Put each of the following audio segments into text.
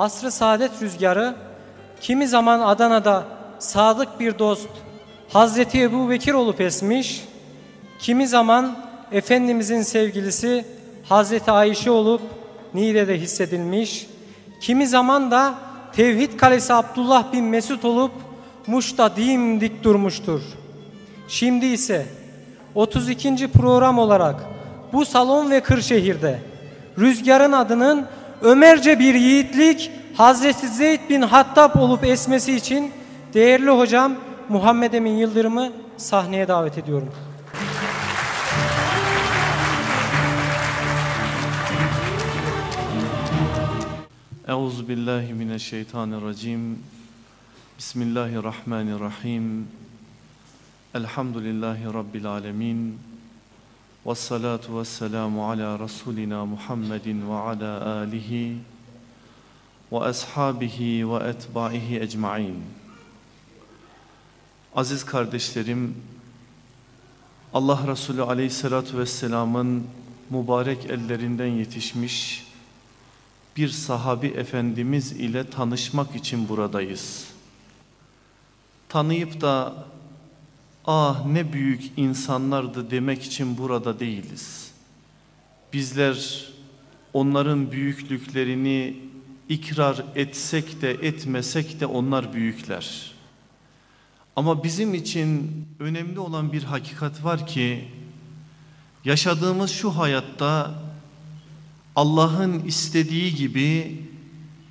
Asrı saadet rüzgarı kimi zaman Adana'da sadık bir dost Hazreti Ebu Bekir olup esmiş, kimi zaman Efendimizin sevgilisi Hazreti Ayşe olup Niğde'de hissedilmiş, kimi zaman da Tevhid Kalesi Abdullah bin Mesud olup Muş'ta dimdik durmuştur. Şimdi ise 32. program olarak bu salon ve Kırşehir'de rüzgarın adının Ömerce bir yiğitlik Hazreti Zeyd bin Hattab olup esmesi için değerli hocam Muhammed Emin Yıldırım'ı sahneye davet ediyorum. Euzu billahi mineşşeytanirracim. Bismillahirrahmanirrahim. Elhamdülillahi rabbil alamin. Ves salatu vesselamu ala rasulina Muhammedin ve ala alihi ve etbaihi ecmaîn. Aziz kardeşlerim, Allah Resulü Aleyhisselatü Vesselam'ın mübarek ellerinden yetişmiş bir sahabi efendimiz ile tanışmak için buradayız. Tanıyıp da ah ne büyük insanlardı demek için burada değiliz. Bizler onların büyüklüklerini ikrar etsek de etmesek de onlar büyükler. Ama bizim için önemli olan bir hakikat var ki yaşadığımız şu hayatta Allah'ın istediği gibi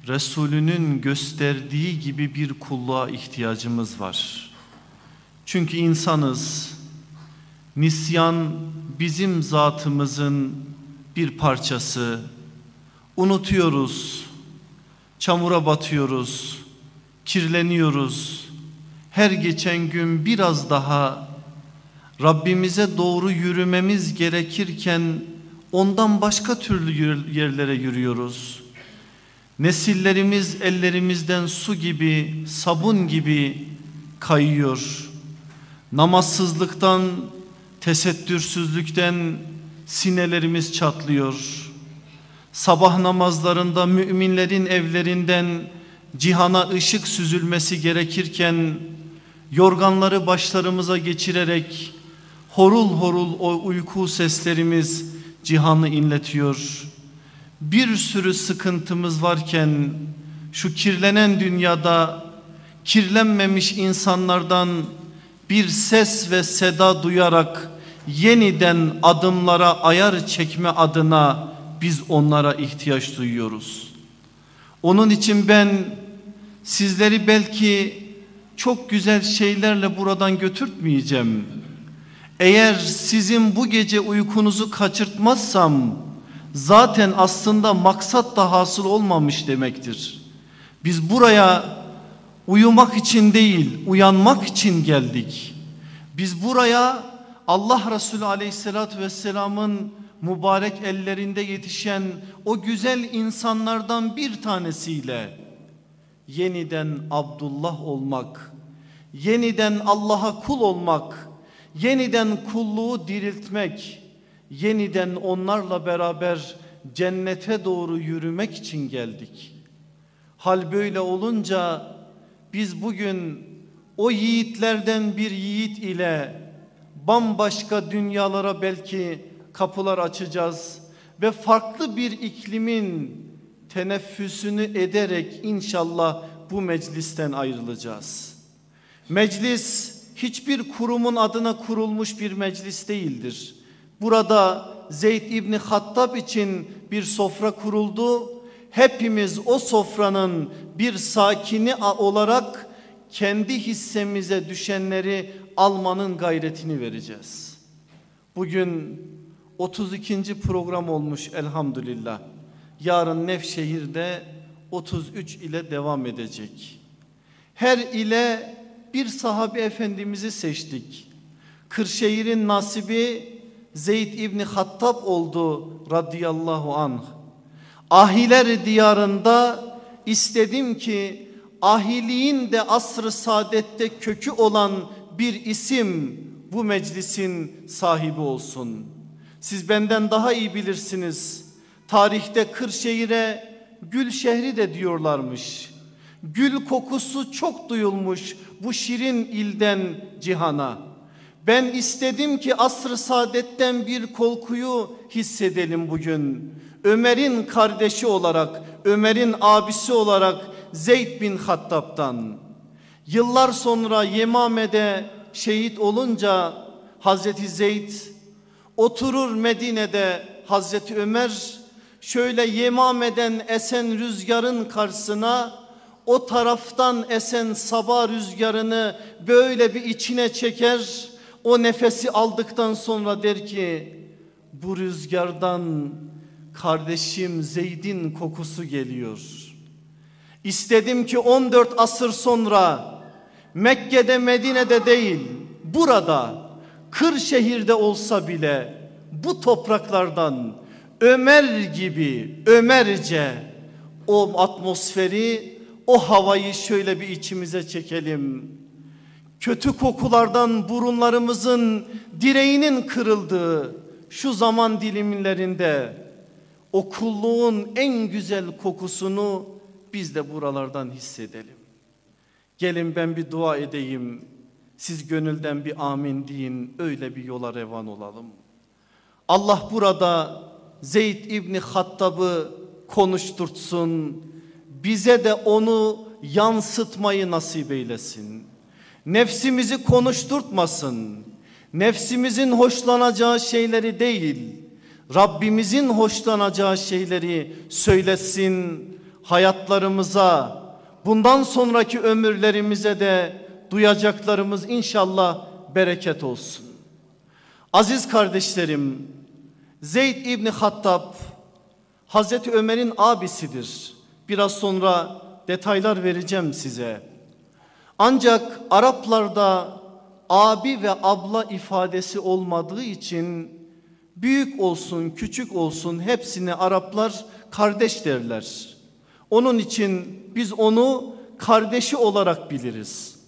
Resulünün gösterdiği gibi bir kulluğa ihtiyacımız var. Çünkü insanız. Nisyan bizim zatımızın bir parçası. Unutuyoruz. Çamura batıyoruz. Kirleniyoruz. Her geçen gün biraz daha Rabbimize doğru yürümemiz gerekirken ondan başka türlü yerlere yürüyoruz. Nesillerimiz ellerimizden su gibi, sabun gibi kayıyor. Namazsızlıktan, tesettürsüzlükten sinelerimiz çatlıyor. Sabah namazlarında müminlerin evlerinden cihana ışık süzülmesi gerekirken yorganları başlarımıza geçirerek horul horul o uyku seslerimiz cihanı inletiyor. Bir sürü sıkıntımız varken şu kirlenen dünyada kirlenmemiş insanlardan bir ses ve seda duyarak yeniden adımlara ayar çekme adına biz onlara ihtiyaç duyuyoruz. Onun için ben sizleri belki çok güzel şeylerle buradan götürtmeyeceğim. Eğer sizin bu gece uykunuzu kaçırtmazsam zaten aslında maksat da hasıl olmamış demektir. Biz buraya uyumak için değil uyanmak için geldik. Biz buraya Allah Resulü aleyhissalatü vesselamın mübarek ellerinde yetişen o güzel insanlardan bir tanesiyle yeniden Abdullah olmak, yeniden Allah'a kul olmak, yeniden kulluğu diriltmek, yeniden onlarla beraber cennete doğru yürümek için geldik. Hal böyle olunca biz bugün o yiğitlerden bir yiğit ile bambaşka dünyalara belki kapılar açacağız ve farklı bir iklimin teneffüsünü ederek inşallah bu meclisten ayrılacağız. Meclis hiçbir kurumun adına kurulmuş bir meclis değildir. Burada Zeyd İbni Hattab için bir sofra kuruldu. Hepimiz o sofranın bir sakini olarak kendi hissemize düşenleri almanın gayretini vereceğiz. Bugün 32. program olmuş elhamdülillah. Yarın Nevşehir'de 33 ile devam edecek. Her ile bir sahabe efendimizi seçtik. Kırşehir'in nasibi Zeyd İbni Hattab oldu radıyallahu anh. Ahiler diyarında istedim ki ahiliğin de asrı saadette kökü olan bir isim bu meclisin sahibi olsun. Siz benden daha iyi bilirsiniz. Tarihte Kırşehir'e gül şehri de diyorlarmış. Gül kokusu çok duyulmuş bu şirin ilden cihana. Ben istedim ki asr-ı saadetten bir kolkuyu hissedelim bugün. Ömer'in kardeşi olarak, Ömer'in abisi olarak Zeyd bin Hattab'dan. Yıllar sonra Yemame'de şehit olunca Hazreti Zeyd oturur Medine'de Hazreti Ömer şöyle Yemame'den esen rüzgarın karşısına o taraftan esen sabah rüzgarını böyle bir içine çeker. O nefesi aldıktan sonra der ki bu rüzgardan kardeşim Zeyd'in kokusu geliyor. İstedim ki 14 asır sonra Mekke'de Medine'de değil burada Kırşehir'de olsa bile bu topraklardan Ömer gibi Ömerce o atmosferi o havayı şöyle bir içimize çekelim. Kötü kokulardan burunlarımızın direğinin kırıldığı şu zaman dilimlerinde o kulluğun en güzel kokusunu biz de buralardan hissedelim. Gelin ben bir dua edeyim. Siz gönülden bir amin deyin. Öyle bir yola revan olalım. Allah burada Zeyd İbni Hattab'ı konuşturtsun. Bize de onu yansıtmayı nasip eylesin. Nefsimizi konuşturtmasın. Nefsimizin hoşlanacağı şeyleri değil, Rabbimizin hoşlanacağı şeyleri söylesin hayatlarımıza, bundan sonraki ömürlerimize de duyacaklarımız inşallah bereket olsun. Aziz kardeşlerim, Zeyd İbni Hattab Hazreti Ömer'in abisidir. Biraz sonra detaylar vereceğim size. Ancak Araplarda abi ve abla ifadesi olmadığı için büyük olsun küçük olsun hepsini Araplar kardeş derler. Onun için biz onu kardeşi olarak biliriz.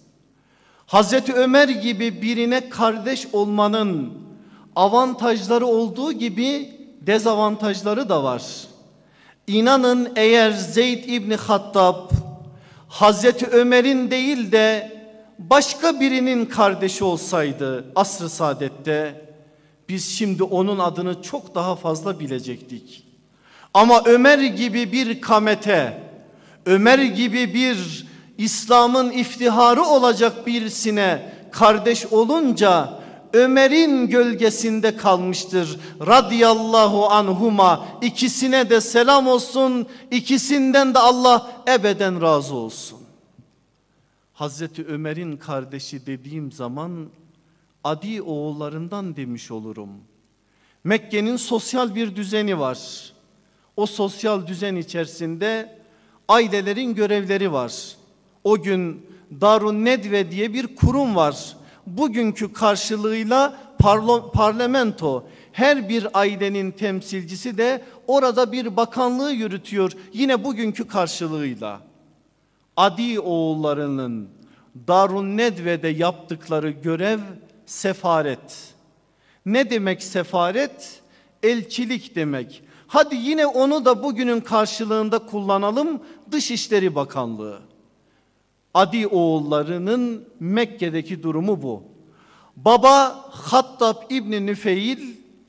Hazreti Ömer gibi birine kardeş olmanın avantajları olduğu gibi dezavantajları da var. İnanın eğer Zeyd İbni Hattab Hazreti Ömer'in değil de başka birinin kardeşi olsaydı asr-ı saadette biz şimdi onun adını çok daha fazla bilecektik. Ama Ömer gibi bir kamete, Ömer gibi bir İslam'ın iftiharı olacak birisine kardeş olunca Ömer'in gölgesinde kalmıştır. Radiyallahu anhuma ikisine de selam olsun. ikisinden de Allah ebeden razı olsun. Hazreti Ömer'in kardeşi dediğim zaman Adi oğullarından demiş olurum. Mekke'nin sosyal bir düzeni var. O sosyal düzen içerisinde ailelerin görevleri var. O gün Darun Nedve diye bir kurum var bugünkü karşılığıyla parlo, parlamento her bir ailenin temsilcisi de orada bir bakanlığı yürütüyor yine bugünkü karşılığıyla. Adi oğullarının Darun Nedve'de yaptıkları görev sefaret. Ne demek sefaret? Elçilik demek. Hadi yine onu da bugünün karşılığında kullanalım Dışişleri Bakanlığı. Adi oğullarının Mekke'deki durumu bu. Baba Hattab İbni Nüfeil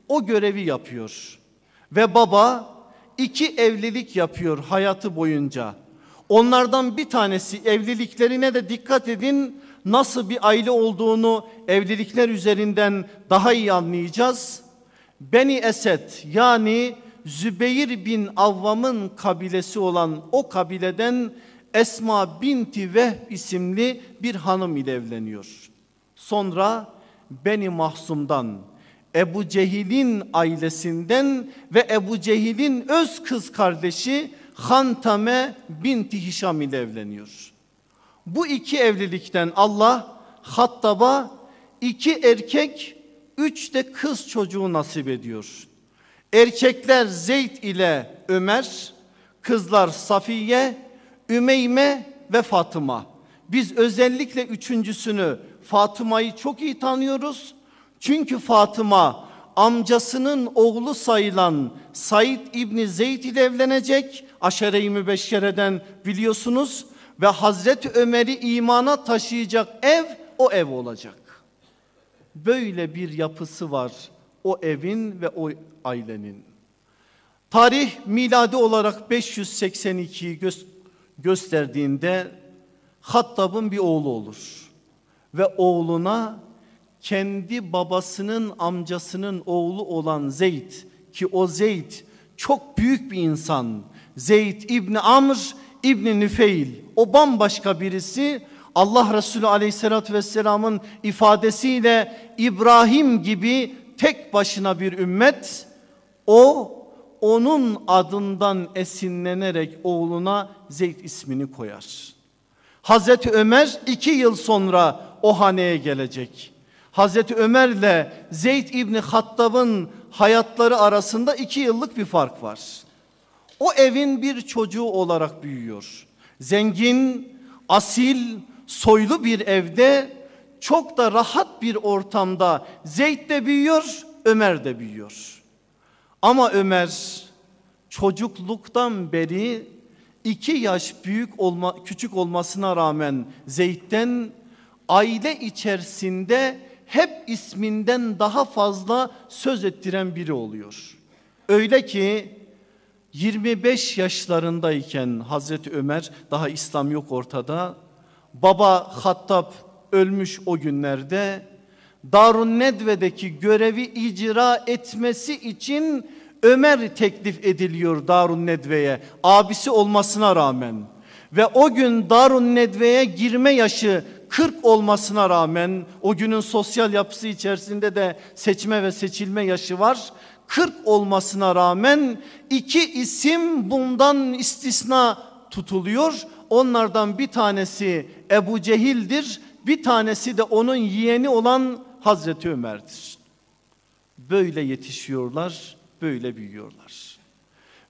o görevi yapıyor. Ve baba iki evlilik yapıyor hayatı boyunca. Onlardan bir tanesi evliliklerine de dikkat edin nasıl bir aile olduğunu evlilikler üzerinden daha iyi anlayacağız. Beni Esed yani Zübeyir bin Avvam'ın kabilesi olan o kabileden Esma binti Vehb isimli bir hanım ile evleniyor. Sonra Beni Mahsum'dan Ebu Cehil'in ailesinden ve Ebu Cehil'in öz kız kardeşi Hantame binti Hişam ile evleniyor. Bu iki evlilikten Allah Hattab'a iki erkek üç de kız çocuğu nasip ediyor. Erkekler Zeyd ile Ömer, kızlar Safiye, Ümeyme ve Fatıma. Biz özellikle üçüncüsünü Fatıma'yı çok iyi tanıyoruz. Çünkü Fatıma amcasının oğlu sayılan Said İbni Zeyd ile evlenecek. Aşere-i Mübeşşere'den biliyorsunuz. Ve Hazreti Ömer'i imana taşıyacak ev o ev olacak. Böyle bir yapısı var o evin ve o ailenin. Tarih miladi olarak 582'yi gö gösterdiğinde Hattab'ın bir oğlu olur. Ve oğluna kendi babasının amcasının oğlu olan Zeyd ki o Zeyd çok büyük bir insan. Zeyd İbni Amr İbni Nüfeil o bambaşka birisi Allah Resulü aleyhissalatü vesselamın ifadesiyle İbrahim gibi tek başına bir ümmet o onun adından esinlenerek oğluna Zeyd ismini koyar. Hazreti Ömer iki yıl sonra o haneye gelecek. Hazreti Ömer ile Zeyd İbni Hattab'ın hayatları arasında iki yıllık bir fark var. O evin bir çocuğu olarak büyüyor. Zengin, asil, soylu bir evde çok da rahat bir ortamda Zeyd de büyüyor, Ömer de büyüyor. Ama Ömer çocukluktan beri iki yaş büyük olma, küçük olmasına rağmen Zeyd'den aile içerisinde hep isminden daha fazla söz ettiren biri oluyor. Öyle ki 25 yaşlarındayken Hazreti Ömer daha İslam yok ortada. Baba Hattab ölmüş o günlerde. Darun Nedve'deki görevi icra etmesi için Ömer teklif ediliyor Darun Nedve'ye abisi olmasına rağmen. Ve o gün Darun Nedve'ye girme yaşı 40 olmasına rağmen o günün sosyal yapısı içerisinde de seçme ve seçilme yaşı var. 40 olmasına rağmen iki isim bundan istisna tutuluyor. Onlardan bir tanesi Ebu Cehil'dir. Bir tanesi de onun yeğeni olan Hazreti Ömer'dir. Böyle yetişiyorlar, böyle büyüyorlar.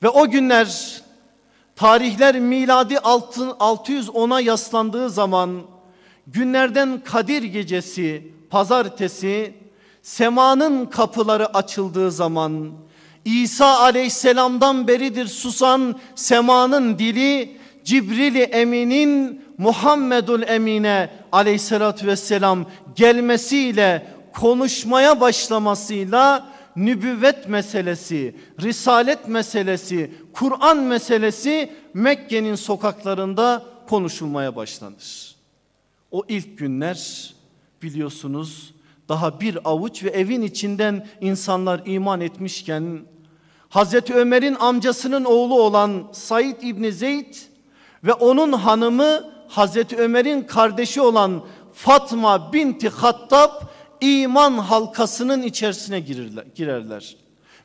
Ve o günler tarihler miladi 610'a yaslandığı zaman günlerden Kadir gecesi pazartesi semanın kapıları açıldığı zaman İsa aleyhisselamdan beridir susan semanın dili Cibril-i Emin'in Muhammedul Emine aleyhissalatü vesselam gelmesiyle konuşmaya başlamasıyla nübüvvet meselesi, risalet meselesi, Kur'an meselesi Mekke'nin sokaklarında konuşulmaya başlanır. O ilk günler biliyorsunuz daha bir avuç ve evin içinden insanlar iman etmişken Hazreti Ömer'in amcasının oğlu olan Said İbni Zeyd ve onun hanımı Hazreti Ömer'in kardeşi olan Fatma binti Hattab iman halkasının içerisine girerler. girerler.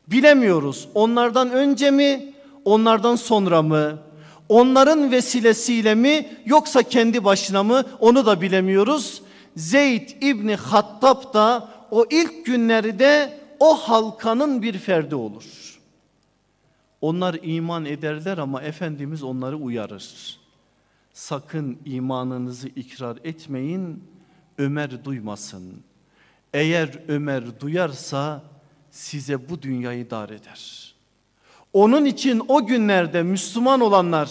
Bilemiyoruz onlardan önce mi onlardan sonra mı onların vesilesiyle mi yoksa kendi başına mı onu da bilemiyoruz. Zeyd İbni Hattab da o ilk günlerde o halkanın bir ferdi olur. Onlar iman ederler ama Efendimiz onları uyarır. Sakın imanınızı ikrar etmeyin, Ömer duymasın. Eğer Ömer duyarsa size bu dünyayı dar eder. Onun için o günlerde Müslüman olanlar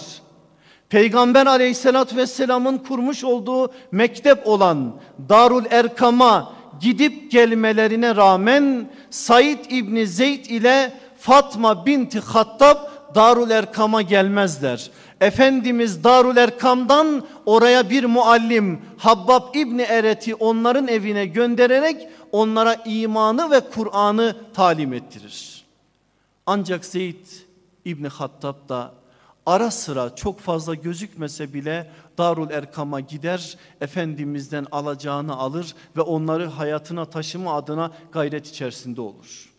Peygamber aleyhissalatü vesselamın kurmuş olduğu mektep olan Darul Erkam'a gidip gelmelerine rağmen Said İbni Zeyd ile Fatma binti Hattab Darul Erkam'a gelmezler. Efendimiz Darul Erkam'dan oraya bir muallim Habbab İbni Eret'i onların evine göndererek onlara imanı ve Kur'an'ı talim ettirir. Ancak Zeyd İbni Hattab da ara sıra çok fazla gözükmese bile Darul Erkam'a gider, Efendimiz'den alacağını alır ve onları hayatına taşıma adına gayret içerisinde olur.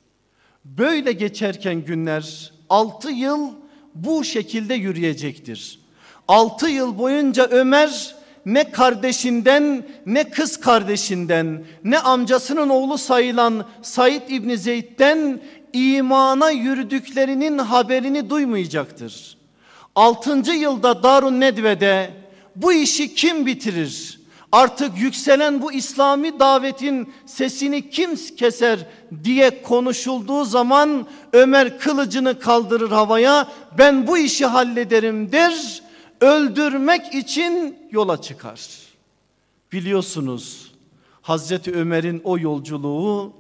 Böyle geçerken günler 6 yıl bu şekilde yürüyecektir. 6 yıl boyunca Ömer ne kardeşinden ne kız kardeşinden ne amcasının oğlu sayılan Said İbni Zeyd'den imana yürüdüklerinin haberini duymayacaktır. 6. yılda Darun Nedve'de bu işi kim bitirir? Artık yükselen bu İslami davetin sesini kim keser diye konuşulduğu zaman Ömer kılıcını kaldırır havaya ben bu işi hallederim der öldürmek için yola çıkar. Biliyorsunuz Hazreti Ömer'in o yolculuğu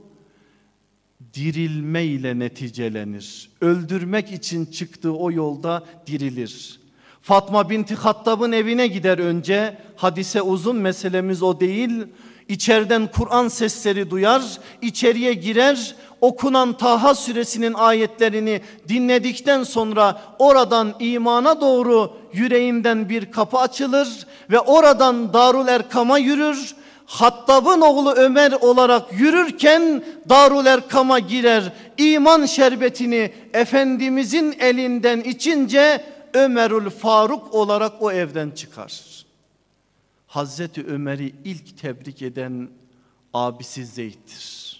dirilme ile neticelenir. Öldürmek için çıktığı o yolda dirilir. Fatma binti Hattab'ın evine gider önce. Hadise uzun meselemiz o değil. İçeriden Kur'an sesleri duyar, içeriye girer, okunan Taha suresinin ayetlerini dinledikten sonra oradan imana doğru yüreğinden bir kapı açılır ve oradan Darul Erkam'a yürür. Hattab'ın oğlu Ömer olarak yürürken Darul Erkam'a girer. İman şerbetini Efendimizin elinden içince Ömerül Faruk olarak o evden çıkar. Hazreti Ömer'i ilk tebrik eden abisi Zeyd'dir.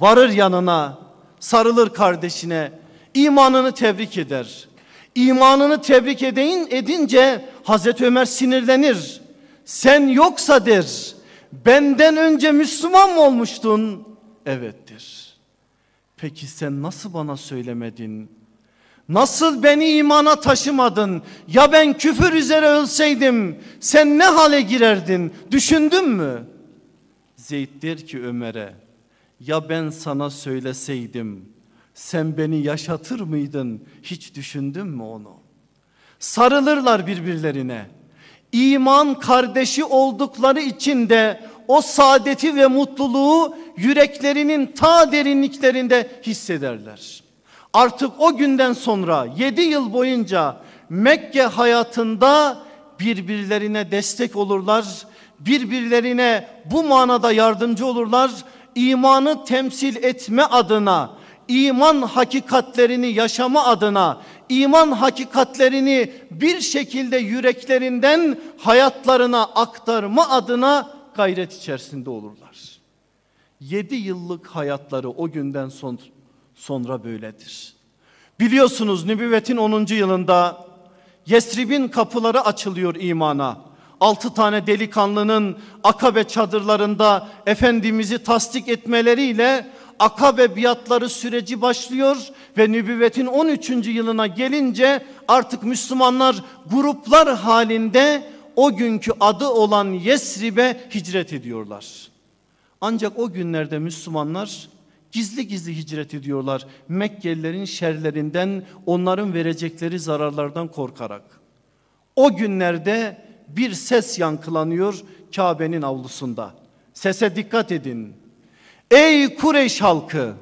Varır yanına, sarılır kardeşine, imanını tebrik eder. İmanını tebrik edin, edince Hazreti Ömer sinirlenir. Sen yoksa der, benden önce Müslüman mı olmuştun? Evettir. Peki sen nasıl bana söylemedin? Nasıl beni imana taşımadın? Ya ben küfür üzere ölseydim sen ne hale girerdin? Düşündün mü? Zeyd der ki Ömer'e ya ben sana söyleseydim sen beni yaşatır mıydın? Hiç düşündün mü onu? Sarılırlar birbirlerine. İman kardeşi oldukları için de o saadeti ve mutluluğu yüreklerinin ta derinliklerinde hissederler. Artık o günden sonra 7 yıl boyunca Mekke hayatında birbirlerine destek olurlar. Birbirlerine bu manada yardımcı olurlar. İmanı temsil etme adına, iman hakikatlerini yaşama adına, iman hakikatlerini bir şekilde yüreklerinden hayatlarına aktarma adına gayret içerisinde olurlar. 7 yıllık hayatları o günden sonra sonra böyledir. Biliyorsunuz nübüvvetin 10. yılında Yesrib'in kapıları açılıyor imana. Altı tane delikanlının akabe çadırlarında Efendimiz'i tasdik etmeleriyle akabe biatları süreci başlıyor ve nübüvvetin 13. yılına gelince artık Müslümanlar gruplar halinde o günkü adı olan Yesrib'e hicret ediyorlar. Ancak o günlerde Müslümanlar Gizli gizli hicret ediyorlar Mekkelilerin şerlerinden onların verecekleri zararlardan korkarak. O günlerde bir ses yankılanıyor Kabe'nin avlusunda. Sese dikkat edin. Ey Kureyş halkı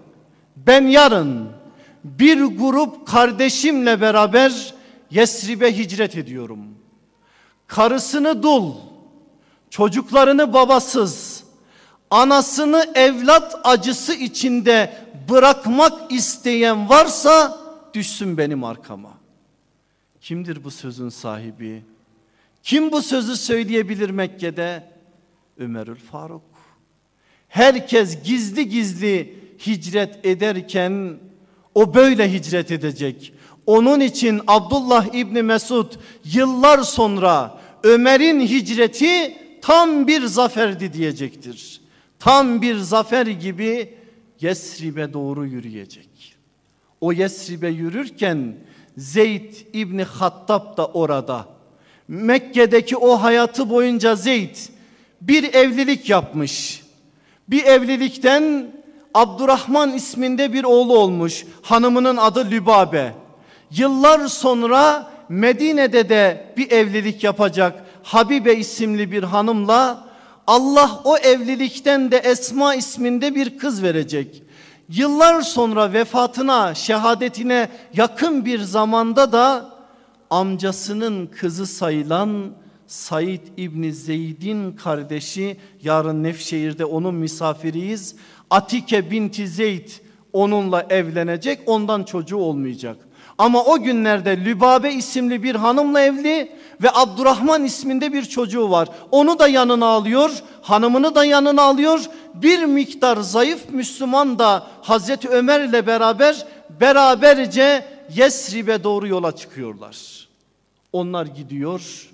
ben yarın bir grup kardeşimle beraber Yesrib'e hicret ediyorum. Karısını dul, çocuklarını babasız, anasını evlat acısı içinde bırakmak isteyen varsa düşsün benim arkama. Kimdir bu sözün sahibi? Kim bu sözü söyleyebilir Mekke'de? Ömerül Faruk. Herkes gizli gizli hicret ederken o böyle hicret edecek. Onun için Abdullah İbni Mesud yıllar sonra Ömer'in hicreti tam bir zaferdi diyecektir tam bir zafer gibi Yesrib'e doğru yürüyecek. O Yesrib'e yürürken Zeyd İbni Hattab da orada. Mekke'deki o hayatı boyunca Zeyd bir evlilik yapmış. Bir evlilikten Abdurrahman isminde bir oğlu olmuş. Hanımının adı Lübabe. Yıllar sonra Medine'de de bir evlilik yapacak Habibe isimli bir hanımla Allah o evlilikten de Esma isminde bir kız verecek. Yıllar sonra vefatına, şehadetine yakın bir zamanda da amcasının kızı sayılan Said İbni Zeyd'in kardeşi yarın Nefşehir'de onun misafiriyiz. Atike binti Zeyd onunla evlenecek ondan çocuğu olmayacak. Ama o günlerde Lübabe isimli bir hanımla evli ve Abdurrahman isminde bir çocuğu var. Onu da yanına alıyor, hanımını da yanına alıyor. Bir miktar zayıf Müslüman da Hazreti Ömer ile beraber beraberce Yesrib'e doğru yola çıkıyorlar. Onlar gidiyor.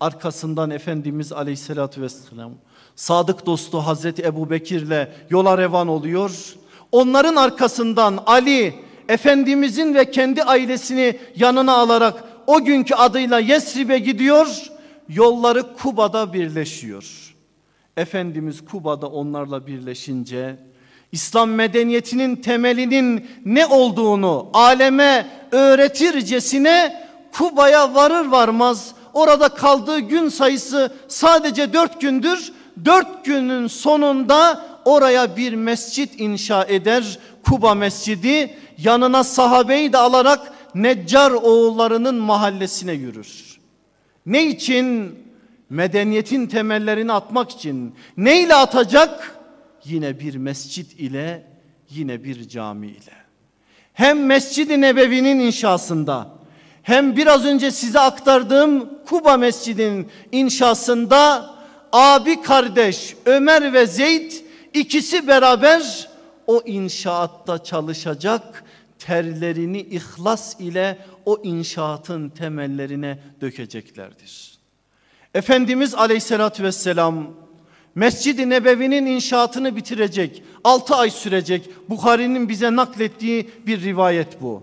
Arkasından Efendimiz Aleyhisselatü Vesselam sadık dostu Hazreti Ebu Bekir'le yola revan oluyor. Onların arkasından Ali Efendimizin ve kendi ailesini yanına alarak o günkü adıyla Yesrib'e gidiyor. Yolları Kuba'da birleşiyor. Efendimiz Kuba'da onlarla birleşince İslam medeniyetinin temelinin ne olduğunu aleme öğretircesine Kuba'ya varır varmaz orada kaldığı gün sayısı sadece dört gündür. Dört günün sonunda oraya bir mescit inşa eder. Kuba Mescidi yanına sahabeyi de alarak Neccar oğullarının mahallesine yürür. Ne için? Medeniyetin temellerini atmak için. Ne ile atacak? Yine bir mescit ile, yine bir cami ile. Hem Mescid-i Nebevi'nin inşasında, hem biraz önce size aktardığım Kuba Mescid'in inşasında abi kardeş Ömer ve Zeyd ikisi beraber o inşaatta çalışacak terlerini ihlas ile o inşaatın temellerine dökeceklerdir. Efendimiz aleyhissalatü vesselam Mescid-i Nebevi'nin inşaatını bitirecek. 6 ay sürecek. Bukhari'nin bize naklettiği bir rivayet bu.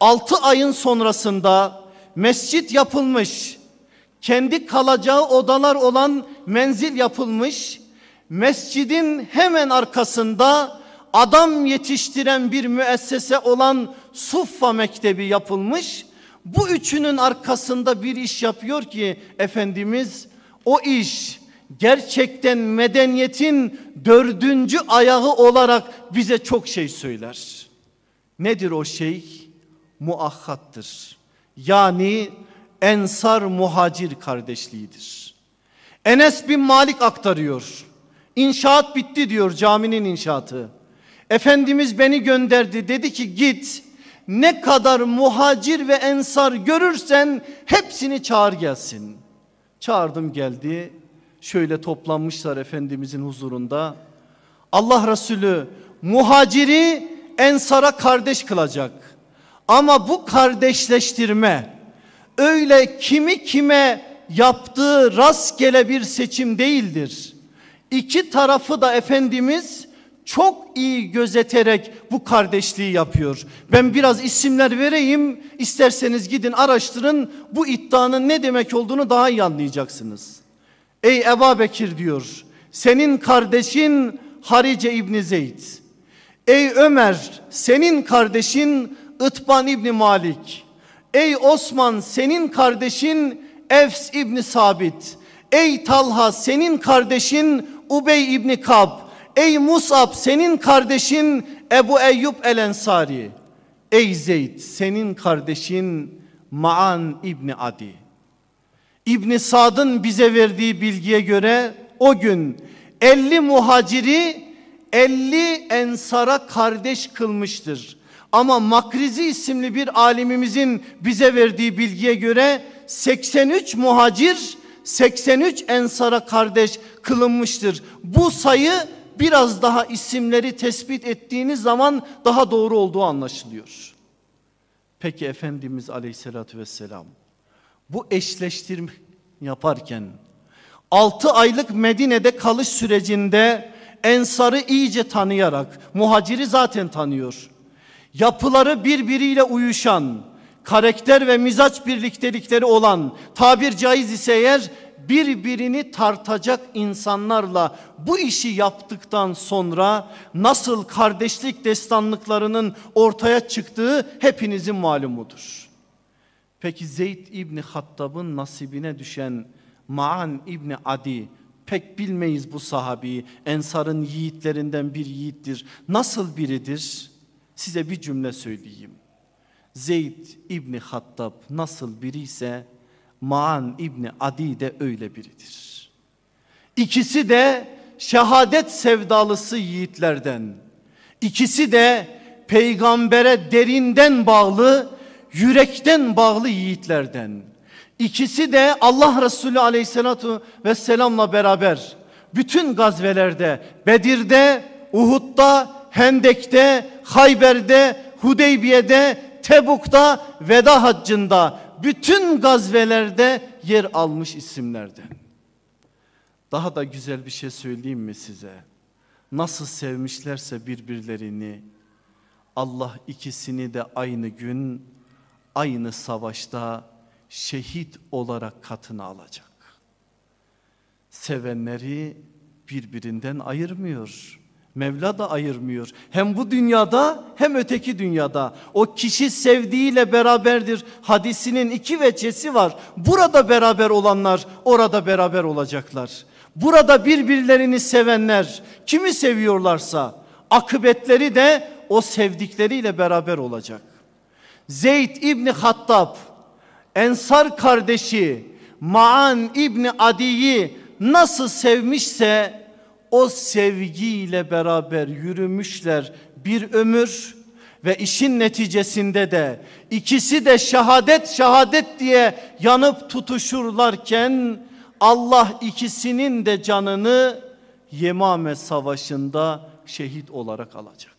6 ayın sonrasında mescit yapılmış. Kendi kalacağı odalar olan menzil yapılmış. Mescidin hemen arkasında adam yetiştiren bir müessese olan Suffa Mektebi yapılmış. Bu üçünün arkasında bir iş yapıyor ki Efendimiz o iş gerçekten medeniyetin dördüncü ayağı olarak bize çok şey söyler. Nedir o şey? Muakkattır. Yani ensar muhacir kardeşliğidir. Enes bin Malik aktarıyor. İnşaat bitti diyor caminin inşaatı. Efendimiz beni gönderdi dedi ki git ne kadar muhacir ve ensar görürsen hepsini çağır gelsin. Çağırdım geldi şöyle toplanmışlar Efendimizin huzurunda. Allah Resulü muhaciri ensara kardeş kılacak. Ama bu kardeşleştirme öyle kimi kime yaptığı rastgele bir seçim değildir. İki tarafı da Efendimiz çok iyi gözeterek bu kardeşliği yapıyor. Ben biraz isimler vereyim isterseniz gidin araştırın bu iddianın ne demek olduğunu daha iyi anlayacaksınız. Ey Ebu Bekir diyor senin kardeşin Harice İbni Zeyd. Ey Ömer senin kardeşin Itban İbni Malik. Ey Osman senin kardeşin Efs İbni Sabit. Ey Talha senin kardeşin Ubey İbni Kab. Ey Musab senin kardeşin Ebu Eyyub El Ensari. Ey Zeyd senin kardeşin Maan İbni Adi. İbn Sad'ın bize verdiği bilgiye göre o gün 50 muhaciri 50 ensara kardeş kılmıştır. Ama Makrizi isimli bir alimimizin bize verdiği bilgiye göre 83 muhacir 83 ensara kardeş kılınmıştır. Bu sayı biraz daha isimleri tespit ettiğiniz zaman daha doğru olduğu anlaşılıyor. Peki Efendimiz aleyhissalatü vesselam bu eşleştirme yaparken 6 aylık Medine'de kalış sürecinde Ensar'ı iyice tanıyarak muhaciri zaten tanıyor. Yapıları birbiriyle uyuşan, karakter ve mizaç birliktelikleri olan tabir caiz ise eğer birbirini tartacak insanlarla bu işi yaptıktan sonra nasıl kardeşlik destanlıklarının ortaya çıktığı hepinizin malumudur. Peki Zeyd İbni Hattab'ın nasibine düşen Maan İbni Adi pek bilmeyiz bu sahabeyi. Ensar'ın yiğitlerinden bir yiğittir. Nasıl biridir? Size bir cümle söyleyeyim. Zeyd İbni Hattab nasıl biri ise Maan İbni Adi de öyle biridir. İkisi de şehadet sevdalısı yiğitlerden. İkisi de peygambere derinden bağlı yürekten bağlı yiğitlerden. İkisi de Allah Resulü aleyhissalatu vesselamla beraber bütün gazvelerde Bedir'de, Uhud'da, Hendek'te, Hayber'de, Hudeybiye'de, Tebuk'ta, Veda Haccı'nda bütün gazvelerde yer almış isimlerden. Daha da güzel bir şey söyleyeyim mi size? Nasıl sevmişlerse birbirlerini Allah ikisini de aynı gün aynı savaşta şehit olarak katına alacak. Sevenleri birbirinden ayırmıyor. Mevla da ayırmıyor. Hem bu dünyada hem öteki dünyada. O kişi sevdiğiyle beraberdir. Hadisinin iki veçesi var. Burada beraber olanlar orada beraber olacaklar. Burada birbirlerini sevenler kimi seviyorlarsa akıbetleri de o sevdikleriyle beraber olacak. Zeyd İbni Hattab Ensar kardeşi Maan İbni Adi'yi nasıl sevmişse o sevgiyle beraber yürümüşler bir ömür ve işin neticesinde de ikisi de şehadet şehadet diye yanıp tutuşurlarken Allah ikisinin de canını Yemame Savaşı'nda şehit olarak alacak.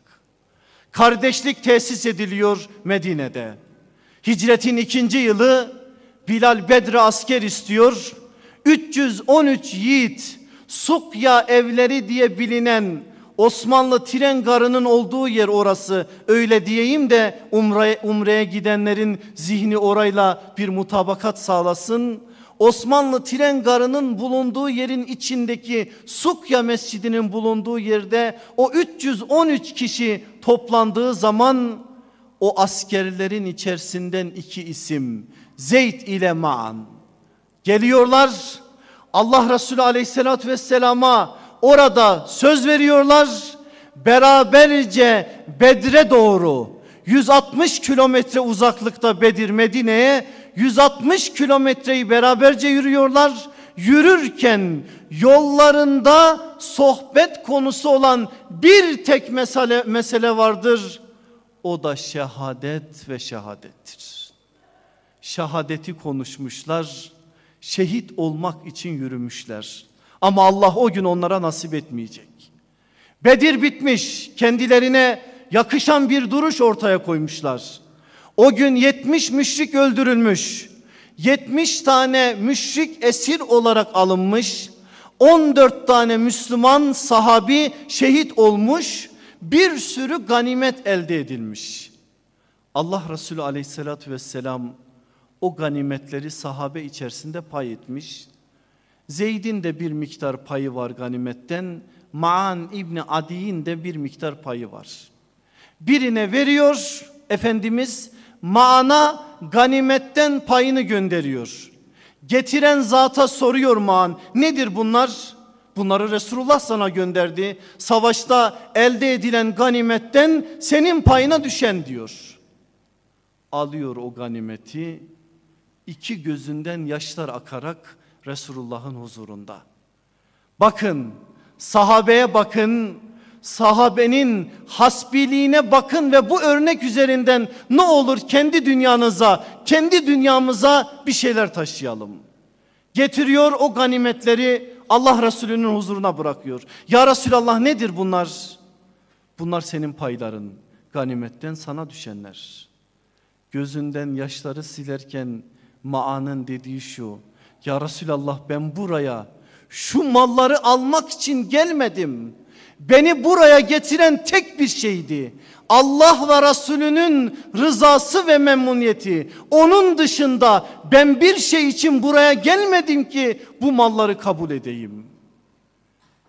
Kardeşlik tesis ediliyor Medine'de. Hicretin ikinci yılı Bilal Bedre asker istiyor. 313 yiğit Sukya evleri diye bilinen Osmanlı tren garının olduğu yer orası. Öyle diyeyim de umreye, umreye gidenlerin zihni orayla bir mutabakat sağlasın. Osmanlı tren garının bulunduğu yerin içindeki Sukya Mescidi'nin bulunduğu yerde o 313 kişi toplandığı zaman o askerlerin içerisinden iki isim Zeyd ile Maan geliyorlar. Allah Resulü aleyhissalatü vesselama orada söz veriyorlar. Beraberce Bedre doğru 160 kilometre uzaklıkta Bedir Medine'ye 160 kilometreyi beraberce yürüyorlar. Yürürken yollarında sohbet konusu olan bir tek mesele, mesele vardır. O da şehadet ve şehadettir. Şehadeti konuşmuşlar. Şehit olmak için yürümüşler. Ama Allah o gün onlara nasip etmeyecek. Bedir bitmiş. Kendilerine yakışan bir duruş ortaya koymuşlar. O gün 70 müşrik öldürülmüş. 70 tane müşrik esir olarak alınmış. 14 tane Müslüman sahabi şehit olmuş. Bir sürü ganimet elde edilmiş. Allah Resulü aleyhissalatü vesselam o ganimetleri sahabe içerisinde pay etmiş. Zeyd'in de bir miktar payı var ganimetten. Maan İbni Adi'nin de bir miktar payı var. Birine veriyor Efendimiz Maan'a ganimetten payını gönderiyor. Getiren zata soruyor Maan nedir bunlar? Bunları Resulullah sana gönderdi. Savaşta elde edilen ganimetten senin payına düşen diyor. Alıyor o ganimeti iki gözünden yaşlar akarak Resulullah'ın huzurunda. Bakın sahabeye bakın sahabenin hasbiliğine bakın ve bu örnek üzerinden ne olur kendi dünyanıza, kendi dünyamıza bir şeyler taşıyalım. Getiriyor o ganimetleri Allah Resulü'nün huzuruna bırakıyor. Ya Resulallah nedir bunlar? Bunlar senin payların. Ganimetten sana düşenler. Gözünden yaşları silerken Maan'ın dediği şu. Ya Resulallah ben buraya şu malları almak için gelmedim. Beni buraya getiren tek bir şeydi. Allah ve Resulünün rızası ve memnuniyeti. Onun dışında ben bir şey için buraya gelmedim ki bu malları kabul edeyim.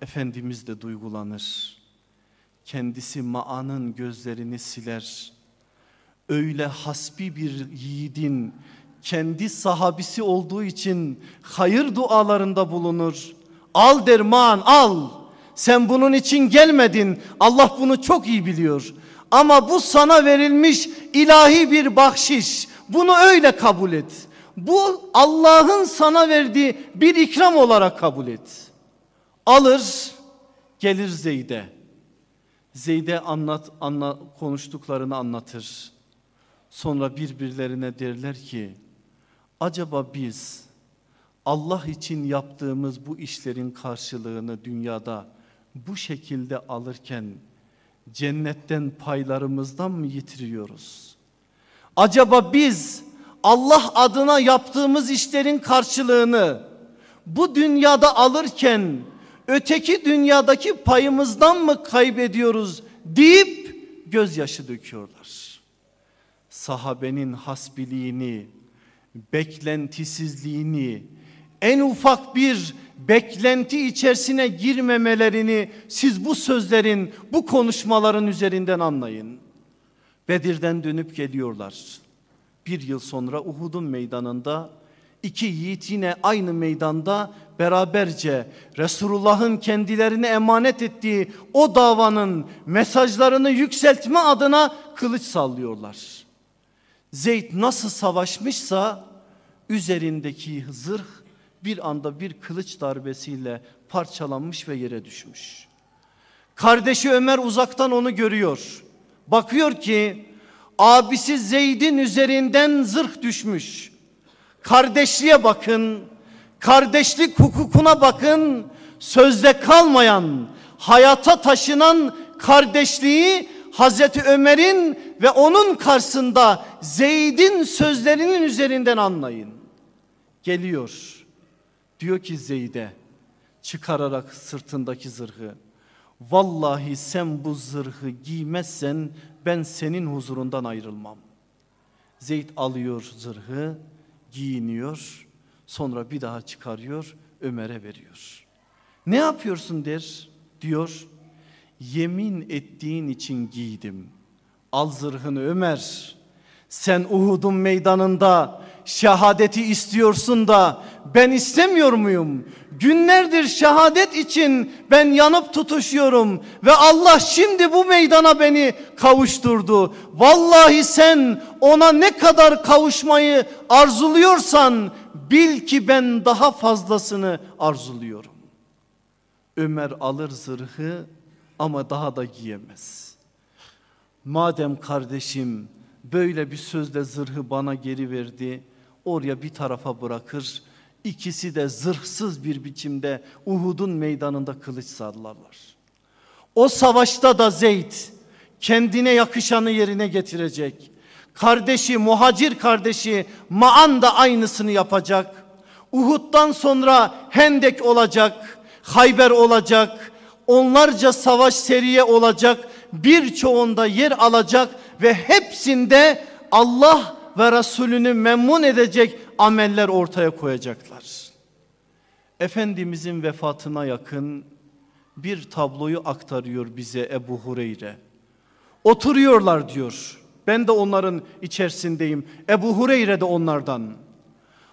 Efendimiz de duygulanır. Kendisi Maan'ın gözlerini siler. Öyle hasbi bir yiğidin kendi sahabisi olduğu için hayır dualarında bulunur. Al derman al. Sen bunun için gelmedin. Allah bunu çok iyi biliyor. Ama bu sana verilmiş ilahi bir bahşiş. Bunu öyle kabul et. Bu Allah'ın sana verdiği bir ikram olarak kabul et. Alır gelir Zeyd'e. Zeyd'e anlat, anla, konuştuklarını anlatır. Sonra birbirlerine derler ki acaba biz Allah için yaptığımız bu işlerin karşılığını dünyada bu şekilde alırken cennetten paylarımızdan mı yitiriyoruz? Acaba biz Allah adına yaptığımız işlerin karşılığını bu dünyada alırken öteki dünyadaki payımızdan mı kaybediyoruz deyip gözyaşı döküyorlar. Sahabenin hasbiliğini, beklentisizliğini, en ufak bir beklenti içerisine girmemelerini siz bu sözlerin, bu konuşmaların üzerinden anlayın. Bedir'den dönüp geliyorlar. Bir yıl sonra Uhud'un meydanında iki yiğit yine aynı meydanda beraberce Resulullah'ın kendilerine emanet ettiği o davanın mesajlarını yükseltme adına kılıç sallıyorlar. Zeyd nasıl savaşmışsa üzerindeki zırh bir anda bir kılıç darbesiyle parçalanmış ve yere düşmüş. Kardeşi Ömer uzaktan onu görüyor. Bakıyor ki abisi Zeyd'in üzerinden zırh düşmüş. Kardeşliğe bakın, kardeşlik hukukuna bakın. Sözde kalmayan, hayata taşınan kardeşliği Hazreti Ömer'in ve onun karşısında Zeyd'in sözlerinin üzerinden anlayın. Geliyor. Diyor ki Zeyd'e çıkararak sırtındaki zırhı. Vallahi sen bu zırhı giymezsen ben senin huzurundan ayrılmam. Zeyd alıyor zırhı, giyiniyor. Sonra bir daha çıkarıyor, Ömer'e veriyor. Ne yapıyorsun der diyor. Yemin ettiğin için giydim. Al zırhını Ömer. Sen Uhud'un meydanında şehadeti istiyorsun da ben istemiyor muyum? Günlerdir şehadet için ben yanıp tutuşuyorum ve Allah şimdi bu meydana beni kavuşturdu. Vallahi sen ona ne kadar kavuşmayı arzuluyorsan bil ki ben daha fazlasını arzuluyorum. Ömer alır zırhı ama daha da giyemez. Madem kardeşim böyle bir sözle zırhı bana geri verdi oraya bir tarafa bırakır. İkisi de zırhsız bir biçimde Uhud'un meydanında kılıç sallarlar. O savaşta da Zeyd kendine yakışanı yerine getirecek. Kardeşi muhacir kardeşi Maan da aynısını yapacak. Uhud'dan sonra Hendek olacak, Hayber olacak, onlarca savaş seriye olacak, birçoğunda yer alacak ve hepsinde Allah ve Resulünü memnun edecek ameller ortaya koyacaklar. Efendimizin vefatına yakın bir tabloyu aktarıyor bize Ebu Hureyre. Oturuyorlar diyor. Ben de onların içerisindeyim. Ebu Hureyre de onlardan.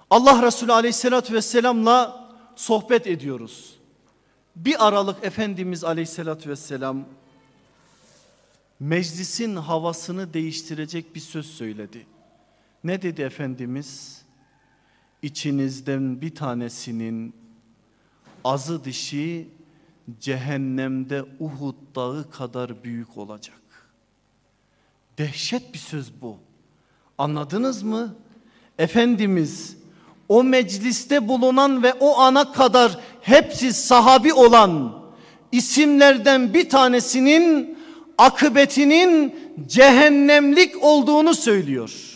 Allah Resulü aleyhissalatü vesselamla sohbet ediyoruz. Bir aralık Efendimiz aleyhissalatü vesselam meclisin havasını değiştirecek bir söz söyledi. Ne dedi Efendimiz? İçinizden bir tanesinin azı dişi cehennemde Uhud dağı kadar büyük olacak. Dehşet bir söz bu. Anladınız mı? Efendimiz o mecliste bulunan ve o ana kadar hepsi sahabi olan isimlerden bir tanesinin akıbetinin cehennemlik olduğunu söylüyor.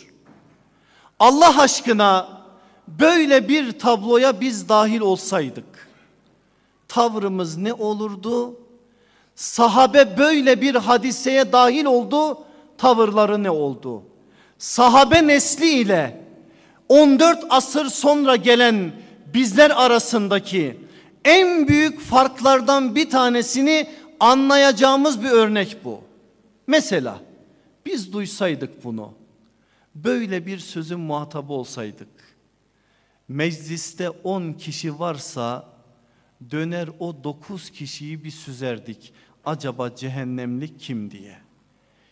Allah aşkına böyle bir tabloya biz dahil olsaydık tavrımız ne olurdu? Sahabe böyle bir hadiseye dahil oldu tavırları ne oldu? Sahabe nesli ile 14 asır sonra gelen bizler arasındaki en büyük farklardan bir tanesini anlayacağımız bir örnek bu. Mesela biz duysaydık bunu böyle bir sözün muhatabı olsaydık mecliste 10 kişi varsa döner o 9 kişiyi bir süzerdik. Acaba cehennemlik kim diye.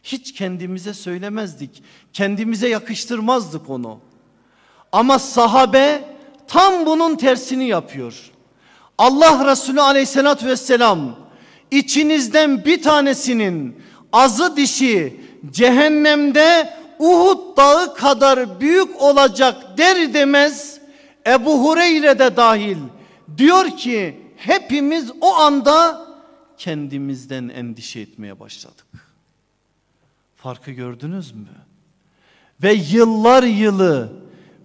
Hiç kendimize söylemezdik. Kendimize yakıştırmazdık onu. Ama sahabe tam bunun tersini yapıyor. Allah Resulü aleyhissalatü vesselam içinizden bir tanesinin azı dişi cehennemde Uhud dağı kadar büyük olacak der demez Ebu Hureyre de dahil diyor ki hepimiz o anda kendimizden endişe etmeye başladık. Farkı gördünüz mü? Ve yıllar yılı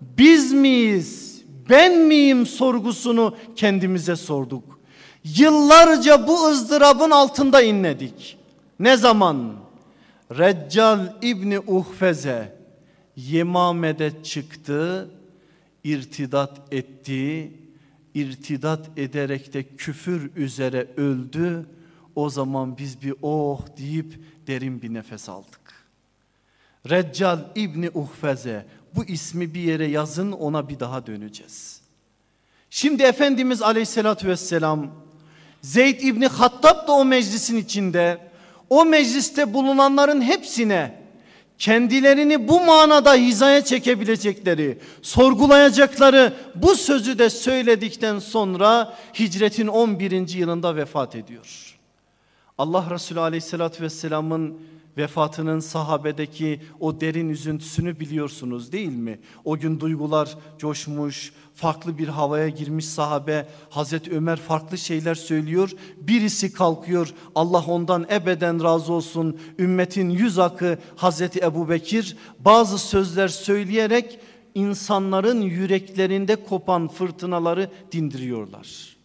biz miyiz, ben miyim sorgusunu kendimize sorduk. Yıllarca bu ızdırabın altında inledik. Ne zaman? Reccal İbni Uhfeze Yemame'de çıktı, irtidat etti, irtidat ederek de küfür üzere öldü. O zaman biz bir oh deyip derin bir nefes aldık. Reccal İbni Uhfeze bu ismi bir yere yazın ona bir daha döneceğiz. Şimdi Efendimiz Aleyhisselatü Vesselam Zeyd İbni Hattab da o meclisin içinde o mecliste bulunanların hepsine kendilerini bu manada hizaya çekebilecekleri, sorgulayacakları bu sözü de söyledikten sonra hicretin 11. yılında vefat ediyor. Allah Resulü Aleyhisselatü Vesselam'ın vefatının sahabedeki o derin üzüntüsünü biliyorsunuz değil mi? O gün duygular coşmuş, farklı bir havaya girmiş sahabe Hazreti Ömer farklı şeyler söylüyor. Birisi kalkıyor Allah ondan ebeden razı olsun ümmetin yüz akı Hazreti Ebu Bekir bazı sözler söyleyerek insanların yüreklerinde kopan fırtınaları dindiriyorlar.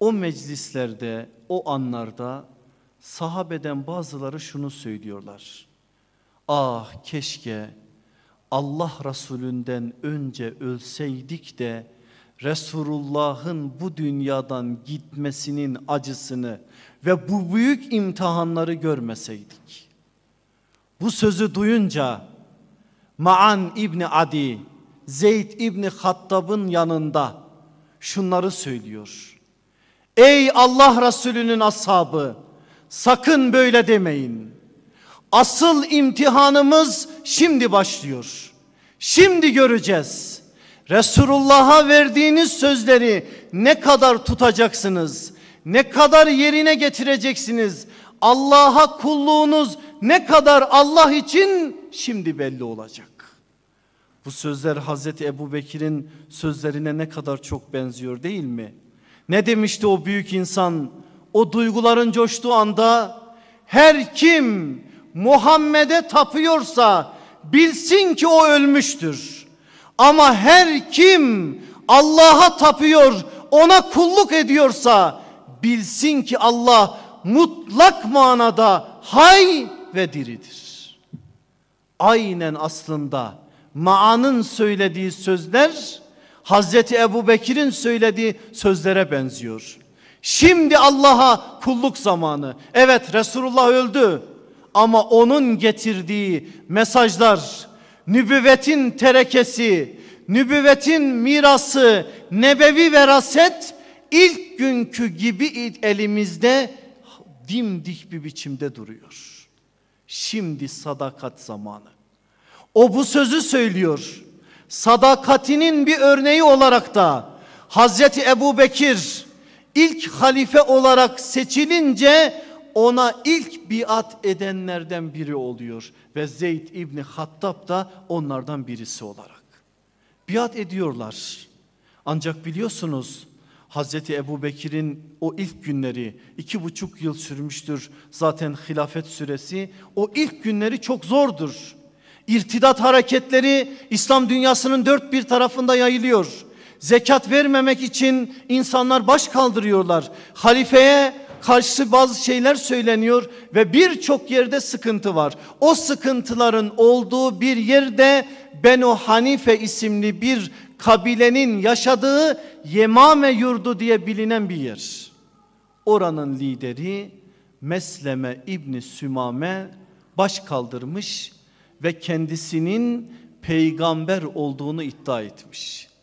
O meclislerde o anlarda sahabeden bazıları şunu söylüyorlar. Ah keşke Allah Resulünden önce ölseydik de Resulullah'ın bu dünyadan gitmesinin acısını ve bu büyük imtihanları görmeseydik. Bu sözü duyunca Ma'an İbni Adi Zeyd İbni Hattab'ın yanında şunları söylüyor. Ey Allah Resulü'nün ashabı sakın böyle demeyin. Asıl imtihanımız şimdi başlıyor. Şimdi göreceğiz. Resulullah'a verdiğiniz sözleri ne kadar tutacaksınız? Ne kadar yerine getireceksiniz? Allah'a kulluğunuz ne kadar Allah için şimdi belli olacak. Bu sözler Hazreti Ebu Bekir'in sözlerine ne kadar çok benziyor değil mi? Ne demişti o büyük insan? O duyguların coştuğu anda her kim Muhammed'e tapıyorsa bilsin ki o ölmüştür. Ama her kim Allah'a tapıyor, ona kulluk ediyorsa bilsin ki Allah mutlak manada hay ve diridir. Aynen aslında Ma'anın söylediği sözler Hazreti Ebu Bekir'in söylediği sözlere benziyor. Şimdi Allah'a kulluk zamanı. Evet Resulullah öldü ama onun getirdiği mesajlar, nübüvvetin terekesi, nübüvvetin mirası, nebevi veraset ilk günkü gibi elimizde dimdik bir biçimde duruyor. Şimdi sadakat zamanı. O bu sözü söylüyor. Sadakatinin bir örneği olarak da Hazreti Ebu Bekir ilk halife olarak seçilince ona ilk biat edenlerden biri oluyor. Ve Zeyd İbni Hattab da onlardan birisi olarak. Biat ediyorlar. Ancak biliyorsunuz Hazreti Ebu Bekir'in o ilk günleri iki buçuk yıl sürmüştür zaten hilafet süresi. O ilk günleri çok zordur. İrtidat hareketleri İslam dünyasının dört bir tarafında yayılıyor. Zekat vermemek için insanlar baş kaldırıyorlar. Halifeye karşı bazı şeyler söyleniyor ve birçok yerde sıkıntı var. O sıkıntıların olduğu bir yerde Benu Hanife isimli bir kabilenin yaşadığı Yemame yurdu diye bilinen bir yer. Oranın lideri Mesleme İbni Sümame baş kaldırmış ve kendisinin peygamber olduğunu iddia etmiş.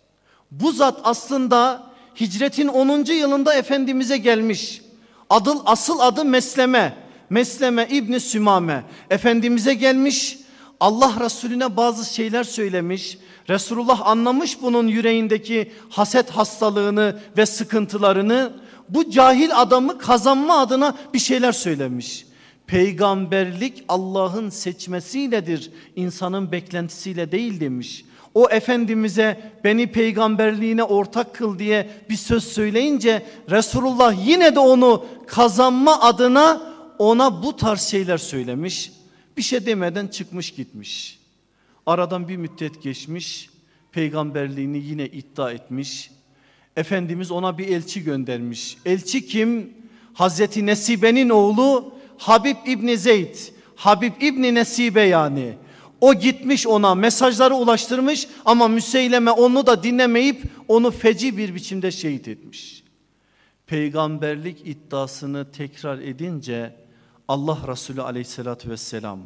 Bu zat aslında hicretin 10. yılında Efendimiz'e gelmiş. Adı, asıl adı Mesleme. Mesleme İbni Sümame. Efendimiz'e gelmiş. Allah Resulüne bazı şeyler söylemiş. Resulullah anlamış bunun yüreğindeki haset hastalığını ve sıkıntılarını. Bu cahil adamı kazanma adına bir şeyler söylemiş. Peygamberlik Allah'ın seçmesiyledir. insanın beklentisiyle değil demiş. O Efendimiz'e beni peygamberliğine ortak kıl diye bir söz söyleyince Resulullah yine de onu kazanma adına ona bu tarz şeyler söylemiş. Bir şey demeden çıkmış gitmiş. Aradan bir müddet geçmiş. Peygamberliğini yine iddia etmiş. Efendimiz ona bir elçi göndermiş. Elçi kim? Hazreti Nesibe'nin oğlu Habib İbni Zeyd. Habib İbni Nesibe yani. O gitmiş ona mesajları ulaştırmış ama Müseyleme onu da dinlemeyip onu feci bir biçimde şehit etmiş. Peygamberlik iddiasını tekrar edince Allah Resulü aleyhissalatü vesselam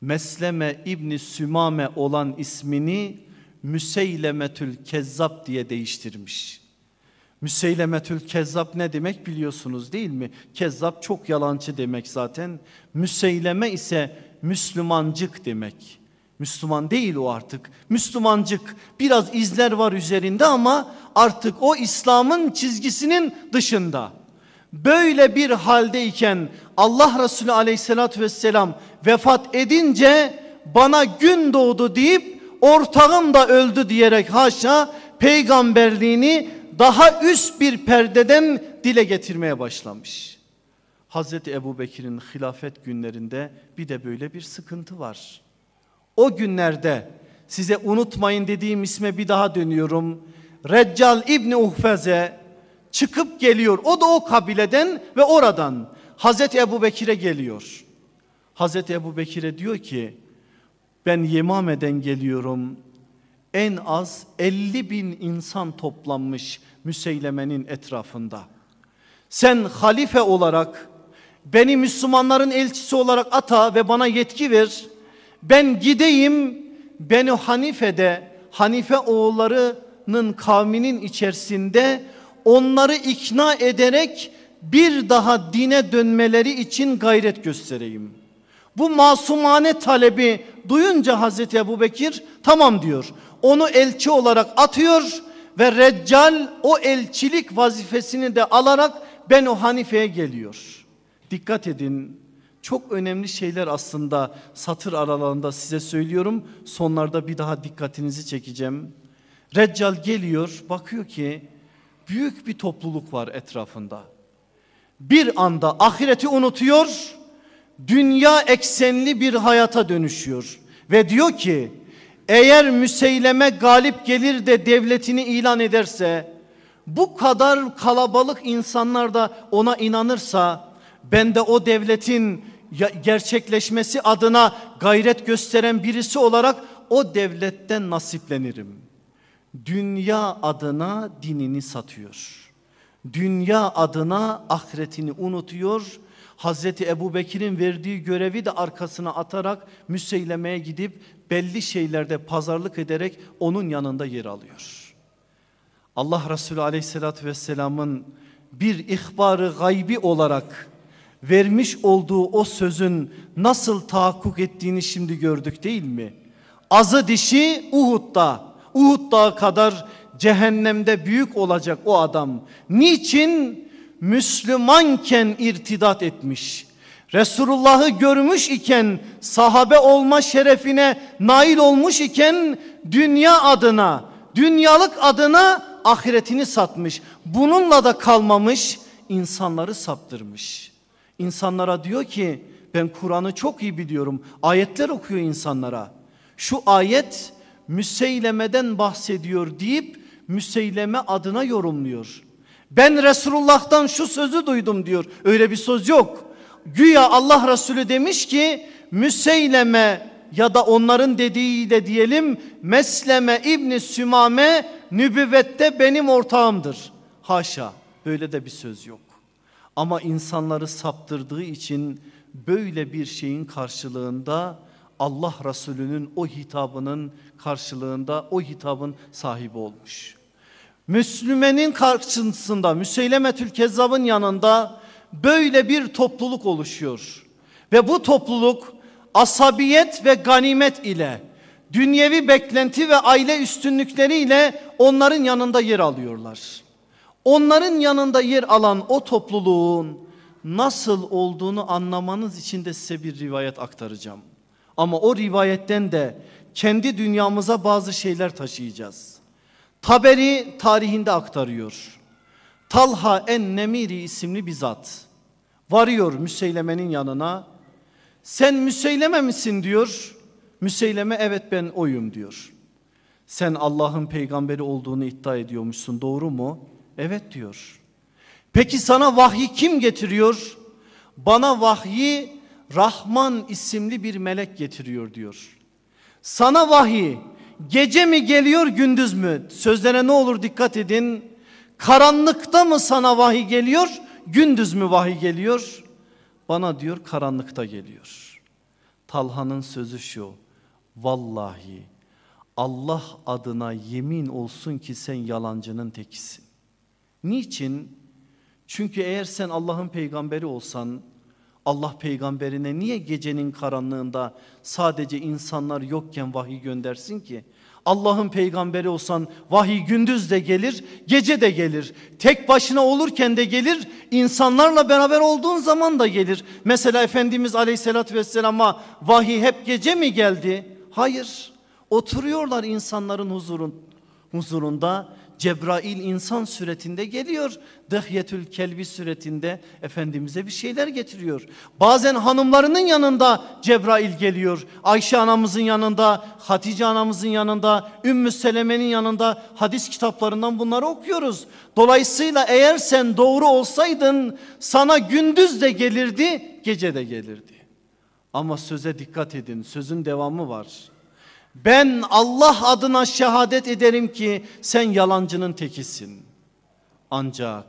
Mesleme İbni Sümame olan ismini Müseylemetül Kezzab diye değiştirmiş. Müseylemetül Kezzab ne demek biliyorsunuz değil mi? Kezzab çok yalancı demek zaten. Müseyleme ise Müslümancık demek. Müslüman değil o artık. Müslümancık biraz izler var üzerinde ama artık o İslam'ın çizgisinin dışında. Böyle bir haldeyken Allah Resulü aleyhissalatü vesselam vefat edince bana gün doğdu deyip ortağım da öldü diyerek haşa peygamberliğini daha üst bir perdeden dile getirmeye başlamış. Hazreti Ebu Bekir'in hilafet günlerinde bir de böyle bir sıkıntı var. O günlerde size unutmayın dediğim isme bir daha dönüyorum. Reccal İbni Uhfeze çıkıp geliyor. O da o kabileden ve oradan Hazreti Ebu Bekir'e geliyor. Hazreti Ebu Bekir'e diyor ki ben Yemame'den geliyorum. En az 50 bin insan toplanmış Müseyleme'nin etrafında. Sen halife olarak beni Müslümanların elçisi olarak ata ve bana yetki ver. Ben gideyim Beni Hanife'de Hanife oğullarının kavminin içerisinde onları ikna ederek bir daha dine dönmeleri için gayret göstereyim. Bu masumane talebi duyunca Hazreti Ebu Bekir tamam diyor. Onu elçi olarak atıyor ve Reccal o elçilik vazifesini de alarak Benu Hanife'ye geliyor. Dikkat edin çok önemli şeyler aslında satır aralarında size söylüyorum. Sonlarda bir daha dikkatinizi çekeceğim. Reccal geliyor bakıyor ki büyük bir topluluk var etrafında. Bir anda ahireti unutuyor, dünya eksenli bir hayata dönüşüyor. Ve diyor ki eğer Müseyleme galip gelir de devletini ilan ederse bu kadar kalabalık insanlar da ona inanırsa ben de o devletin gerçekleşmesi adına gayret gösteren birisi olarak o devletten nasiplenirim. Dünya adına dinini satıyor. Dünya adına ahiretini unutuyor. Hazreti Ebu Bekir'in verdiği görevi de arkasına atarak Müseyleme'ye gidip belli şeylerde pazarlık ederek onun yanında yer alıyor. Allah Resulü aleyhissalatü vesselamın bir ihbarı gaybi olarak vermiş olduğu o sözün nasıl tahakkuk ettiğini şimdi gördük değil mi? Azı dişi Uhud'da, Uhud dağı kadar cehennemde büyük olacak o adam. Niçin? Müslümanken irtidat etmiş. Resulullah'ı görmüş iken sahabe olma şerefine nail olmuş iken dünya adına, dünyalık adına ahiretini satmış. Bununla da kalmamış, insanları saptırmış. İnsanlara diyor ki ben Kur'an'ı çok iyi biliyorum. Ayetler okuyor insanlara. Şu ayet Müseyleme'den bahsediyor deyip Müseyleme adına yorumluyor. Ben Resulullah'tan şu sözü duydum diyor. Öyle bir söz yok. Güya Allah Resulü demiş ki Müseyleme ya da onların dediğiyle diyelim Mesleme İbni Sümame nübüvvette benim ortağımdır. Haşa böyle de bir söz yok. Ama insanları saptırdığı için böyle bir şeyin karşılığında Allah Resulü'nün o hitabının karşılığında o hitabın sahibi olmuş. Müslümenin karşısında Müseylemetül Kezzab'ın yanında böyle bir topluluk oluşuyor. Ve bu topluluk asabiyet ve ganimet ile dünyevi beklenti ve aile üstünlükleriyle onların yanında yer alıyorlar. Onların yanında yer alan o topluluğun nasıl olduğunu anlamanız için de size bir rivayet aktaracağım. Ama o rivayetten de kendi dünyamıza bazı şeyler taşıyacağız. Taberi tarihinde aktarıyor. Talha en Nemiri isimli bir zat varıyor Müseyleme'nin yanına. Sen Müseyleme misin diyor. Müseyleme evet ben oyum diyor. Sen Allah'ın peygamberi olduğunu iddia ediyormuşsun doğru mu? Evet diyor. Peki sana vahyi kim getiriyor? Bana vahyi Rahman isimli bir melek getiriyor diyor. Sana vahiy gece mi geliyor gündüz mü? Sözlere ne olur dikkat edin. Karanlıkta mı sana vahiy geliyor? Gündüz mü vahiy geliyor? Bana diyor karanlıkta geliyor. Talha'nın sözü şu. Vallahi Allah adına yemin olsun ki sen yalancının tekisin. Niçin? Çünkü eğer sen Allah'ın peygamberi olsan Allah peygamberine niye gecenin karanlığında sadece insanlar yokken vahiy göndersin ki? Allah'ın peygamberi olsan vahiy gündüz de gelir, gece de gelir. Tek başına olurken de gelir, insanlarla beraber olduğun zaman da gelir. Mesela Efendimiz Aleyhisselatü Vesselam'a vahiy hep gece mi geldi? Hayır. Oturuyorlar insanların huzurun, huzurunda. Cebrail insan suretinde geliyor. Dıhyetül kelbi suretinde Efendimiz'e bir şeyler getiriyor. Bazen hanımlarının yanında Cebrail geliyor. Ayşe anamızın yanında, Hatice anamızın yanında, Ümmü Seleme'nin yanında hadis kitaplarından bunları okuyoruz. Dolayısıyla eğer sen doğru olsaydın sana gündüz de gelirdi, gece de gelirdi. Ama söze dikkat edin, sözün devamı var. Ben Allah adına şehadet ederim ki sen yalancının tekisin. Ancak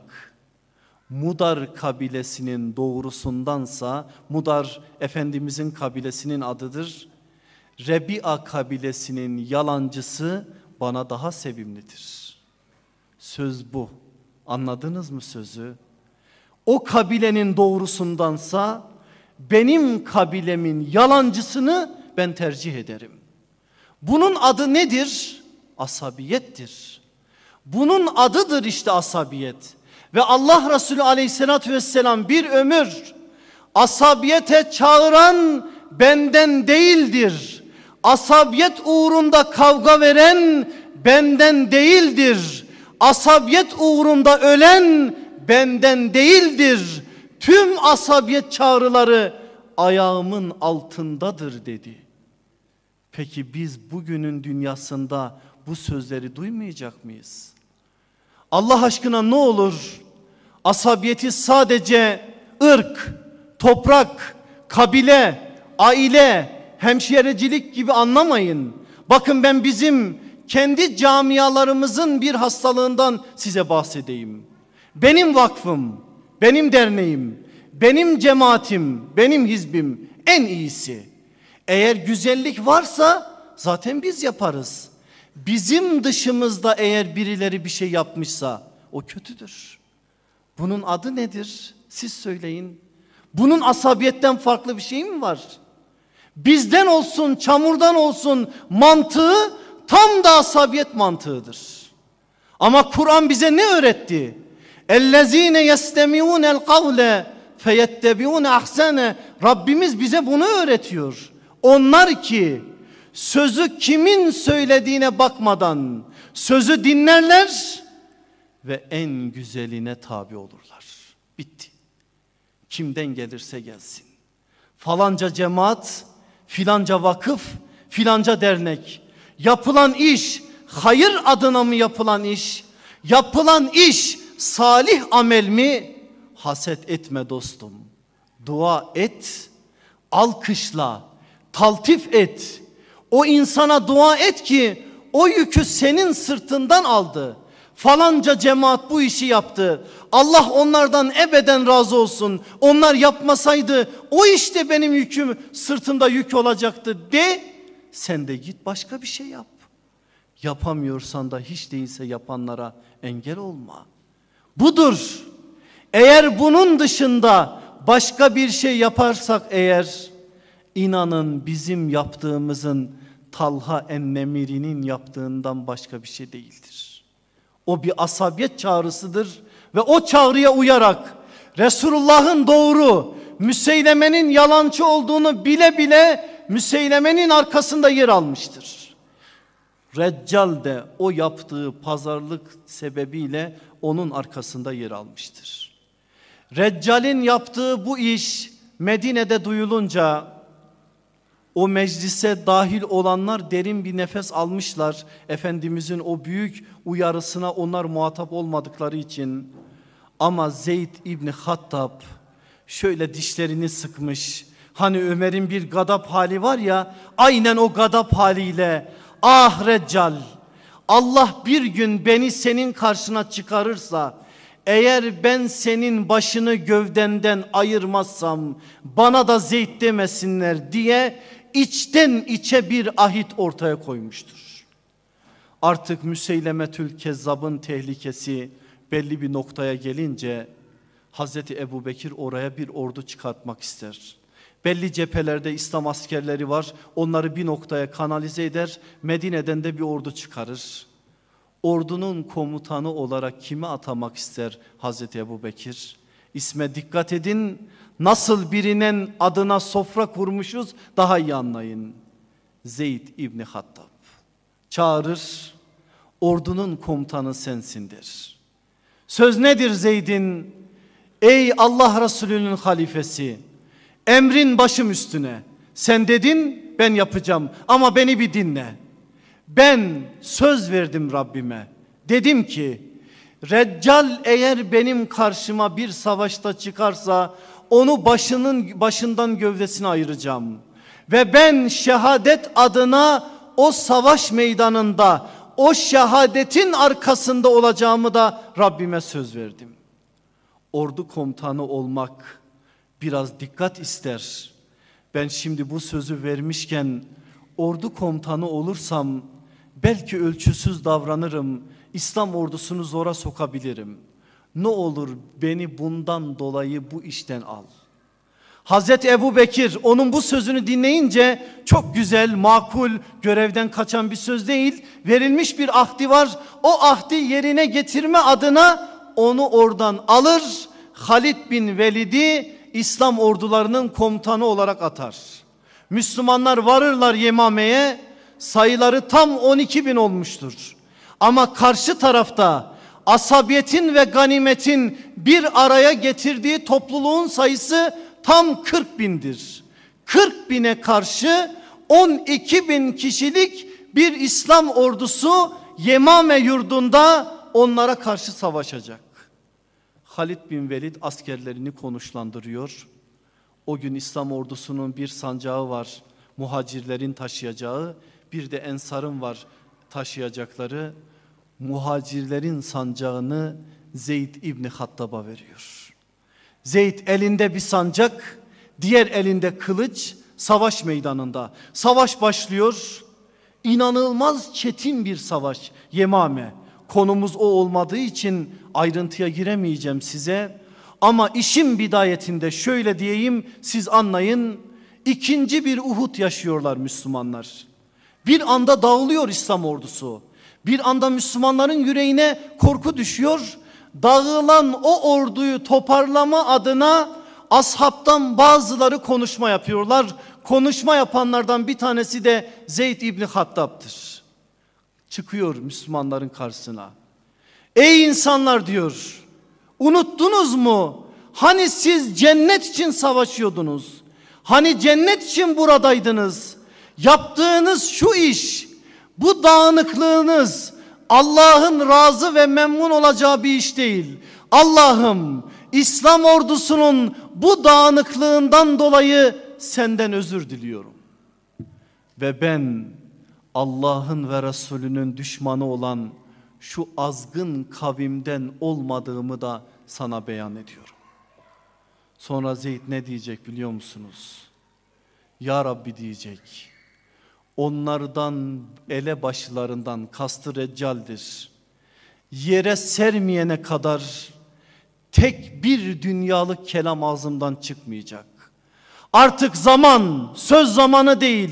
Mudar kabilesinin doğrusundansa Mudar Efendimizin kabilesinin adıdır. Rebi'a kabilesinin yalancısı bana daha sevimlidir. Söz bu. Anladınız mı sözü? O kabilenin doğrusundansa benim kabilemin yalancısını ben tercih ederim. Bunun adı nedir? Asabiyettir. Bunun adıdır işte asabiyet. Ve Allah Resulü aleyhissalatü vesselam bir ömür asabiyete çağıran benden değildir. Asabiyet uğrunda kavga veren benden değildir. Asabiyet uğrunda ölen benden değildir. Tüm asabiyet çağrıları ayağımın altındadır dedi. Peki biz bugünün dünyasında bu sözleri duymayacak mıyız? Allah aşkına ne olur asabiyeti sadece ırk, toprak, kabile, aile, hemşerecilik gibi anlamayın. Bakın ben bizim kendi camialarımızın bir hastalığından size bahsedeyim. Benim vakfım, benim derneğim, benim cemaatim, benim hizbim en iyisi. Eğer güzellik varsa zaten biz yaparız. Bizim dışımızda eğer birileri bir şey yapmışsa o kötüdür. Bunun adı nedir? Siz söyleyin. Bunun asabiyetten farklı bir şey mi var? Bizden olsun, çamurdan olsun mantığı tam da asabiyet mantığıdır. Ama Kur'an bize ne öğretti? Ellezine yestemiunel kavle feyettebiune ahsene Rabbimiz bize bunu öğretiyor. Onlar ki sözü kimin söylediğine bakmadan sözü dinlerler ve en güzeline tabi olurlar. Bitti. Kimden gelirse gelsin. Falanca cemaat, filanca vakıf, filanca dernek. Yapılan iş hayır adına mı yapılan iş? Yapılan iş salih amel mi? Haset etme dostum. Dua et, alkışla, taltif et. O insana dua et ki o yükü senin sırtından aldı. Falanca cemaat bu işi yaptı. Allah onlardan ebeden razı olsun. Onlar yapmasaydı o işte benim yüküm sırtımda yük olacaktı de. Sen de git başka bir şey yap. Yapamıyorsan da hiç değilse yapanlara engel olma. Budur. Eğer bunun dışında başka bir şey yaparsak eğer inanın bizim yaptığımızın Talha Ennemiri'nin yaptığından başka bir şey değildir. O bir asabiyet çağrısıdır ve o çağrıya uyarak Resulullah'ın doğru Müseyleme'nin yalancı olduğunu bile bile Müseyleme'nin arkasında yer almıştır. Reccal de o yaptığı pazarlık sebebiyle onun arkasında yer almıştır. Reccal'in yaptığı bu iş Medine'de duyulunca O meclise dahil olanlar derin bir nefes almışlar. Efendimizin o büyük uyarısına onlar muhatap olmadıkları için. Ama Zeyd İbni Hattab şöyle dişlerini sıkmış. Hani Ömer'in bir gadap hali var ya aynen o gadap haliyle ah Reccal Allah bir gün beni senin karşına çıkarırsa eğer ben senin başını gövdenden ayırmazsam bana da Zeyd demesinler diye içten içe bir ahit ortaya koymuştur. Artık Müseylemetül Kezzab'ın tehlikesi belli bir noktaya gelince Hazreti Ebu Bekir oraya bir ordu çıkartmak ister. Belli cephelerde İslam askerleri var. Onları bir noktaya kanalize eder. Medine'den de bir ordu çıkarır. Ordunun komutanı olarak kimi atamak ister Hazreti Ebu Bekir? İsme dikkat edin. Nasıl birinin adına sofra kurmuşuz daha iyi anlayın. Zeyd İbni Hattab. Çağırır. Ordunun komutanı sensindir. Söz nedir Zeyd'in? Ey Allah Resulü'nün halifesi. Emrin başım üstüne. Sen dedin ben yapacağım ama beni bir dinle. Ben söz verdim Rabbime. Dedim ki Reccal eğer benim karşıma bir savaşta çıkarsa onu başının başından gövdesine ayıracağım. Ve ben şehadet adına o savaş meydanında o şehadetin arkasında olacağımı da Rabbime söz verdim. Ordu komutanı olmak biraz dikkat ister. Ben şimdi bu sözü vermişken ordu komutanı olursam belki ölçüsüz davranırım. İslam ordusunu zora sokabilirim. Ne olur beni bundan dolayı bu işten al. Hazreti Ebu Bekir onun bu sözünü dinleyince çok güzel, makul, görevden kaçan bir söz değil. Verilmiş bir ahdi var. O ahdi yerine getirme adına onu oradan alır. Halid bin Velid'i İslam ordularının komutanı olarak atar. Müslümanlar varırlar Yemame'ye sayıları tam 12 bin olmuştur. Ama karşı tarafta asabiyetin ve ganimetin bir araya getirdiği topluluğun sayısı tam 40 bindir. 40 bine karşı 12 bin kişilik bir İslam ordusu Yemame yurdunda onlara karşı savaşacak. Halid bin Velid askerlerini konuşlandırıyor. O gün İslam ordusunun bir sancağı var. Muhacirlerin taşıyacağı bir de ensarın var taşıyacakları. Muhacirlerin sancağını Zeyd İbni Hattab'a veriyor. Zeyd elinde bir sancak, diğer elinde kılıç savaş meydanında. Savaş başlıyor. İnanılmaz çetin bir savaş Yemame. Konumuz o olmadığı için ayrıntıya giremeyeceğim size. Ama işin bidayetinde şöyle diyeyim siz anlayın. İkinci bir Uhud yaşıyorlar Müslümanlar. Bir anda dağılıyor İslam ordusu. Bir anda Müslümanların yüreğine korku düşüyor. Dağılan o orduyu toparlama adına ashabtan bazıları konuşma yapıyorlar. Konuşma yapanlardan bir tanesi de Zeyd İbni Hattab'dır. Çıkıyor Müslümanların karşısına. Ey insanlar diyor. Unuttunuz mu? Hani siz cennet için savaşıyordunuz? Hani cennet için buradaydınız? Yaptığınız şu iş, bu dağınıklığınız Allah'ın razı ve memnun olacağı bir iş değil. Allah'ım İslam ordusunun bu dağınıklığından dolayı senden özür diliyorum. Ve ben Allah'ın ve Resulünün düşmanı olan şu azgın kavimden olmadığımı da sana beyan ediyorum. Sonra Zeyd ne diyecek biliyor musunuz? Ya Rabbi diyecek. Onlardan ele başlarından kastı reccaldir. Yere sermeyene kadar tek bir dünyalık kelam ağzımdan çıkmayacak. Artık zaman söz zamanı değil.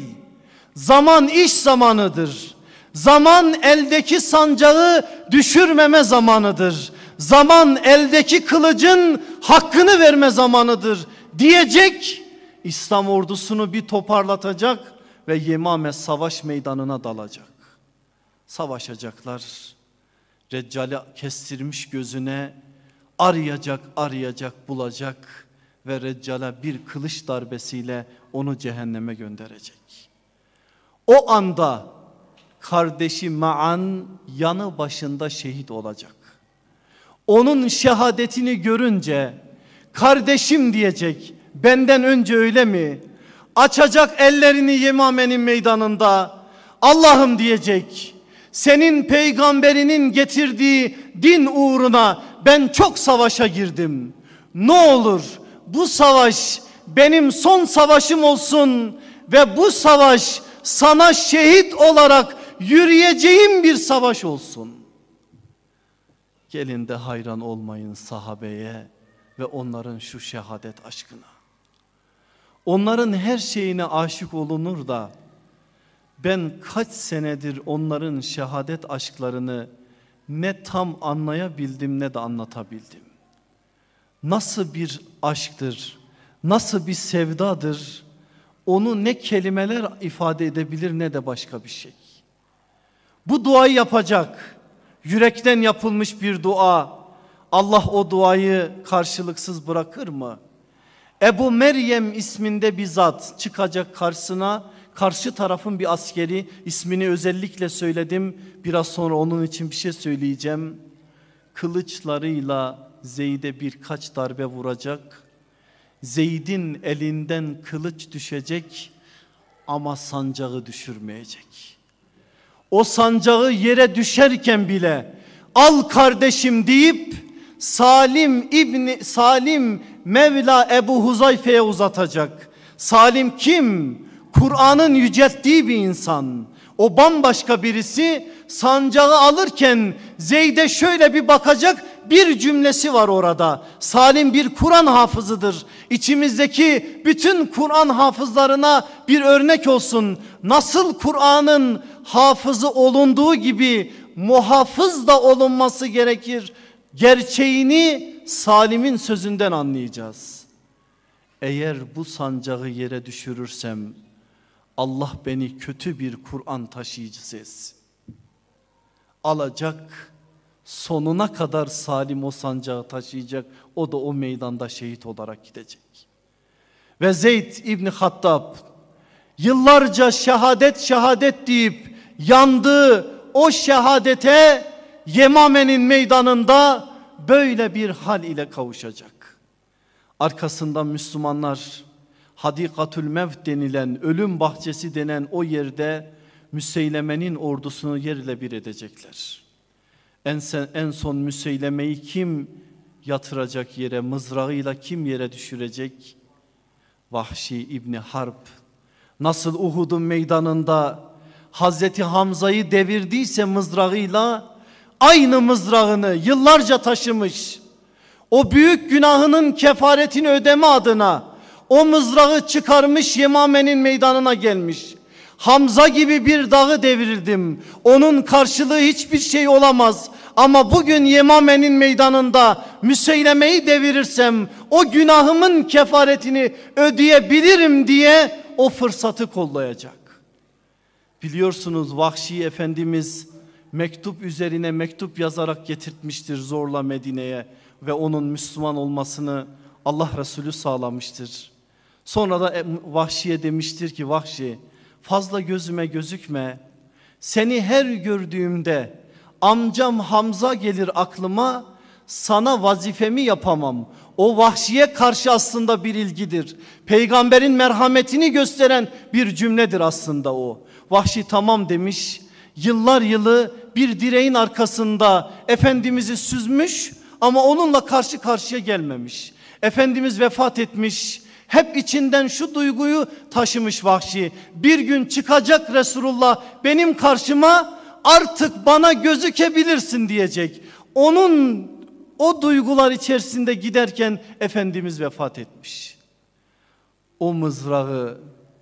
Zaman iş zamanıdır. Zaman eldeki sancağı düşürmeme zamanıdır. Zaman eldeki kılıcın hakkını verme zamanıdır diyecek. İslam ordusunu bir toparlatacak ve Yemame savaş meydanına dalacak. Savaşacaklar. Reccali kestirmiş gözüne arayacak arayacak bulacak ve Reccal'a bir kılıç darbesiyle onu cehenneme gönderecek. O anda kardeşi Ma'an yanı başında şehit olacak. Onun şehadetini görünce kardeşim diyecek benden önce öyle mi? Açacak ellerini Yemame'nin meydanında Allah'ım diyecek senin peygamberinin getirdiği din uğruna ben çok savaşa girdim. Ne olur bu savaş benim son savaşım olsun ve bu savaş sana şehit olarak yürüyeceğim bir savaş olsun. Gelin de hayran olmayın sahabeye ve onların şu şehadet aşkına. Onların her şeyine aşık olunur da ben kaç senedir onların şehadet aşklarını ne tam anlayabildim ne de anlatabildim. Nasıl bir aşktır, nasıl bir sevdadır onu ne kelimeler ifade edebilir ne de başka bir şey. Bu duayı yapacak yürekten yapılmış bir dua Allah o duayı karşılıksız bırakır mı? Ebu Meryem isminde bir zat çıkacak karşısına karşı tarafın bir askeri ismini özellikle söyledim biraz sonra onun için bir şey söyleyeceğim. Kılıçlarıyla Zeyd'e birkaç darbe vuracak. Zeyd'in elinden kılıç düşecek ama sancağı düşürmeyecek. O sancağı yere düşerken bile al kardeşim deyip Salim İbni Salim Mevla Ebu Huzayfe'ye uzatacak. Salim kim? Kur'an'ın yücelttiği bir insan. O bambaşka birisi sancağı alırken Zeyd'e şöyle bir bakacak bir cümlesi var orada. Salim bir Kur'an hafızıdır. İçimizdeki bütün Kur'an hafızlarına bir örnek olsun. Nasıl Kur'an'ın hafızı olunduğu gibi muhafız da olunması gerekir. Gerçeğini Salim'in sözünden anlayacağız. Eğer bu sancağı yere düşürürsem Allah beni kötü bir Kur'an taşıyıcısı etsin. Alacak sonuna kadar Salim o sancağı taşıyacak. O da o meydanda şehit olarak gidecek. Ve Zeyd İbni Hattab yıllarca şehadet şehadet deyip yandığı o şehadete Yemame'nin meydanında böyle bir hal ile kavuşacak. Arkasından Müslümanlar Hadikatül Mevt denilen ölüm bahçesi denen o yerde Müseyleme'nin ordusunu yerle bir edecekler. En, sen, en son Müseyleme'yi kim yatıracak yere mızrağıyla kim yere düşürecek? Vahşi İbni Harp nasıl Uhud'un meydanında Hazreti Hamza'yı devirdiyse mızrağıyla aynı mızrağını yıllarca taşımış. O büyük günahının kefaretini ödeme adına o mızrağı çıkarmış Yemame'nin meydanına gelmiş. Hamza gibi bir dağı devirdim. Onun karşılığı hiçbir şey olamaz. Ama bugün Yemame'nin meydanında Müseyleme'yi devirirsem o günahımın kefaretini ödeyebilirim diye o fırsatı kollayacak. Biliyorsunuz Vahşi Efendimiz mektup üzerine mektup yazarak getirtmiştir zorla Medine'ye ve onun Müslüman olmasını Allah Resulü sağlamıştır. Sonra da Vahşi'ye demiştir ki Vahşi fazla gözüme gözükme. Seni her gördüğümde amcam Hamza gelir aklıma sana vazifemi yapamam. O vahşiye karşı aslında bir ilgidir. Peygamberin merhametini gösteren bir cümledir aslında o. Vahşi tamam demiş. Yıllar yılı bir direğin arkasında Efendimiz'i süzmüş ama onunla karşı karşıya gelmemiş. Efendimiz vefat etmiş. Hep içinden şu duyguyu taşımış vahşi. Bir gün çıkacak Resulullah benim karşıma artık bana gözükebilirsin diyecek. Onun o duygular içerisinde giderken Efendimiz vefat etmiş. O mızrağı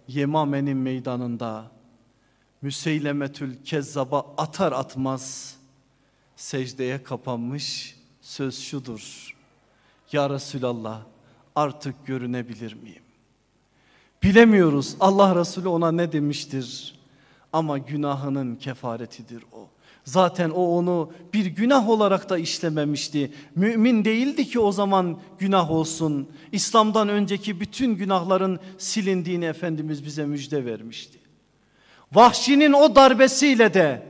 Yemame'nin meydanında Müseylemetül Kezzab'a atar atmaz secdeye kapanmış söz şudur. Ya Resulallah artık görünebilir miyim? Bilemiyoruz Allah Resulü ona ne demiştir ama günahının kefaretidir o. Zaten o onu bir günah olarak da işlememişti. Mümin değildi ki o zaman günah olsun. İslam'dan önceki bütün günahların silindiğini Efendimiz bize müjde vermişti. Vahşinin o darbesiyle de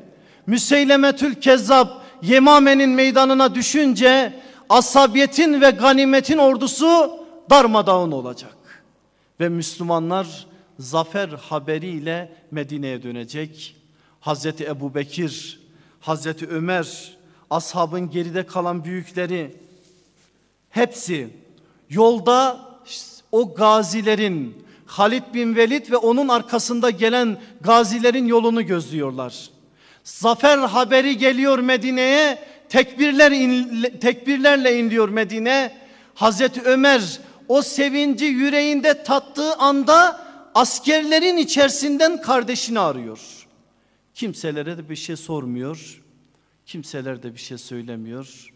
Müseylemetül Kezzab Yemame'nin meydanına düşünce asabiyetin ve ganimetin ordusu darmadağın olacak. Ve Müslümanlar zafer haberiyle Medine'ye dönecek. Hazreti Ebu Bekir, Hazreti Ömer, ashabın geride kalan büyükleri hepsi yolda o gazilerin Halid bin Velid ve onun arkasında gelen gazilerin yolunu gözlüyorlar. Zafer haberi geliyor Medine'ye. Tekbirler in, tekbirlerle inliyor Medine. Hazreti Ömer o sevinci yüreğinde tattığı anda askerlerin içerisinden kardeşini arıyor. Kimselere de bir şey sormuyor. Kimseler de bir şey söylemiyor.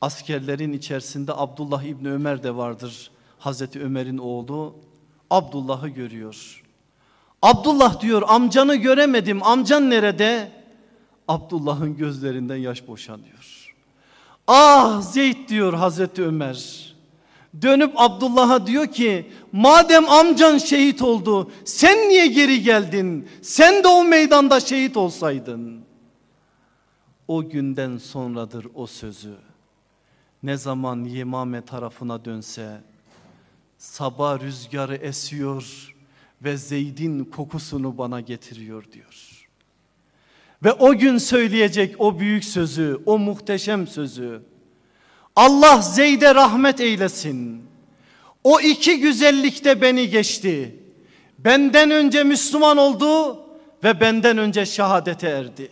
Askerlerin içerisinde Abdullah İbni Ömer de vardır. Hazreti Ömer'in oğlu Abdullah'ı görüyor. Abdullah diyor amcanı göremedim amcan nerede? Abdullah'ın gözlerinden yaş boşanıyor. Ah Zeyd diyor Hazreti Ömer. Dönüp Abdullah'a diyor ki madem amcan şehit oldu sen niye geri geldin? Sen de o meydanda şehit olsaydın. O günden sonradır o sözü. Ne zaman Yemame tarafına dönse sabah rüzgarı esiyor ve Zeyd'in kokusunu bana getiriyor diyor. Ve o gün söyleyecek o büyük sözü, o muhteşem sözü. Allah Zeyd'e rahmet eylesin. O iki güzellikte beni geçti. Benden önce Müslüman oldu ve benden önce şehadete erdi.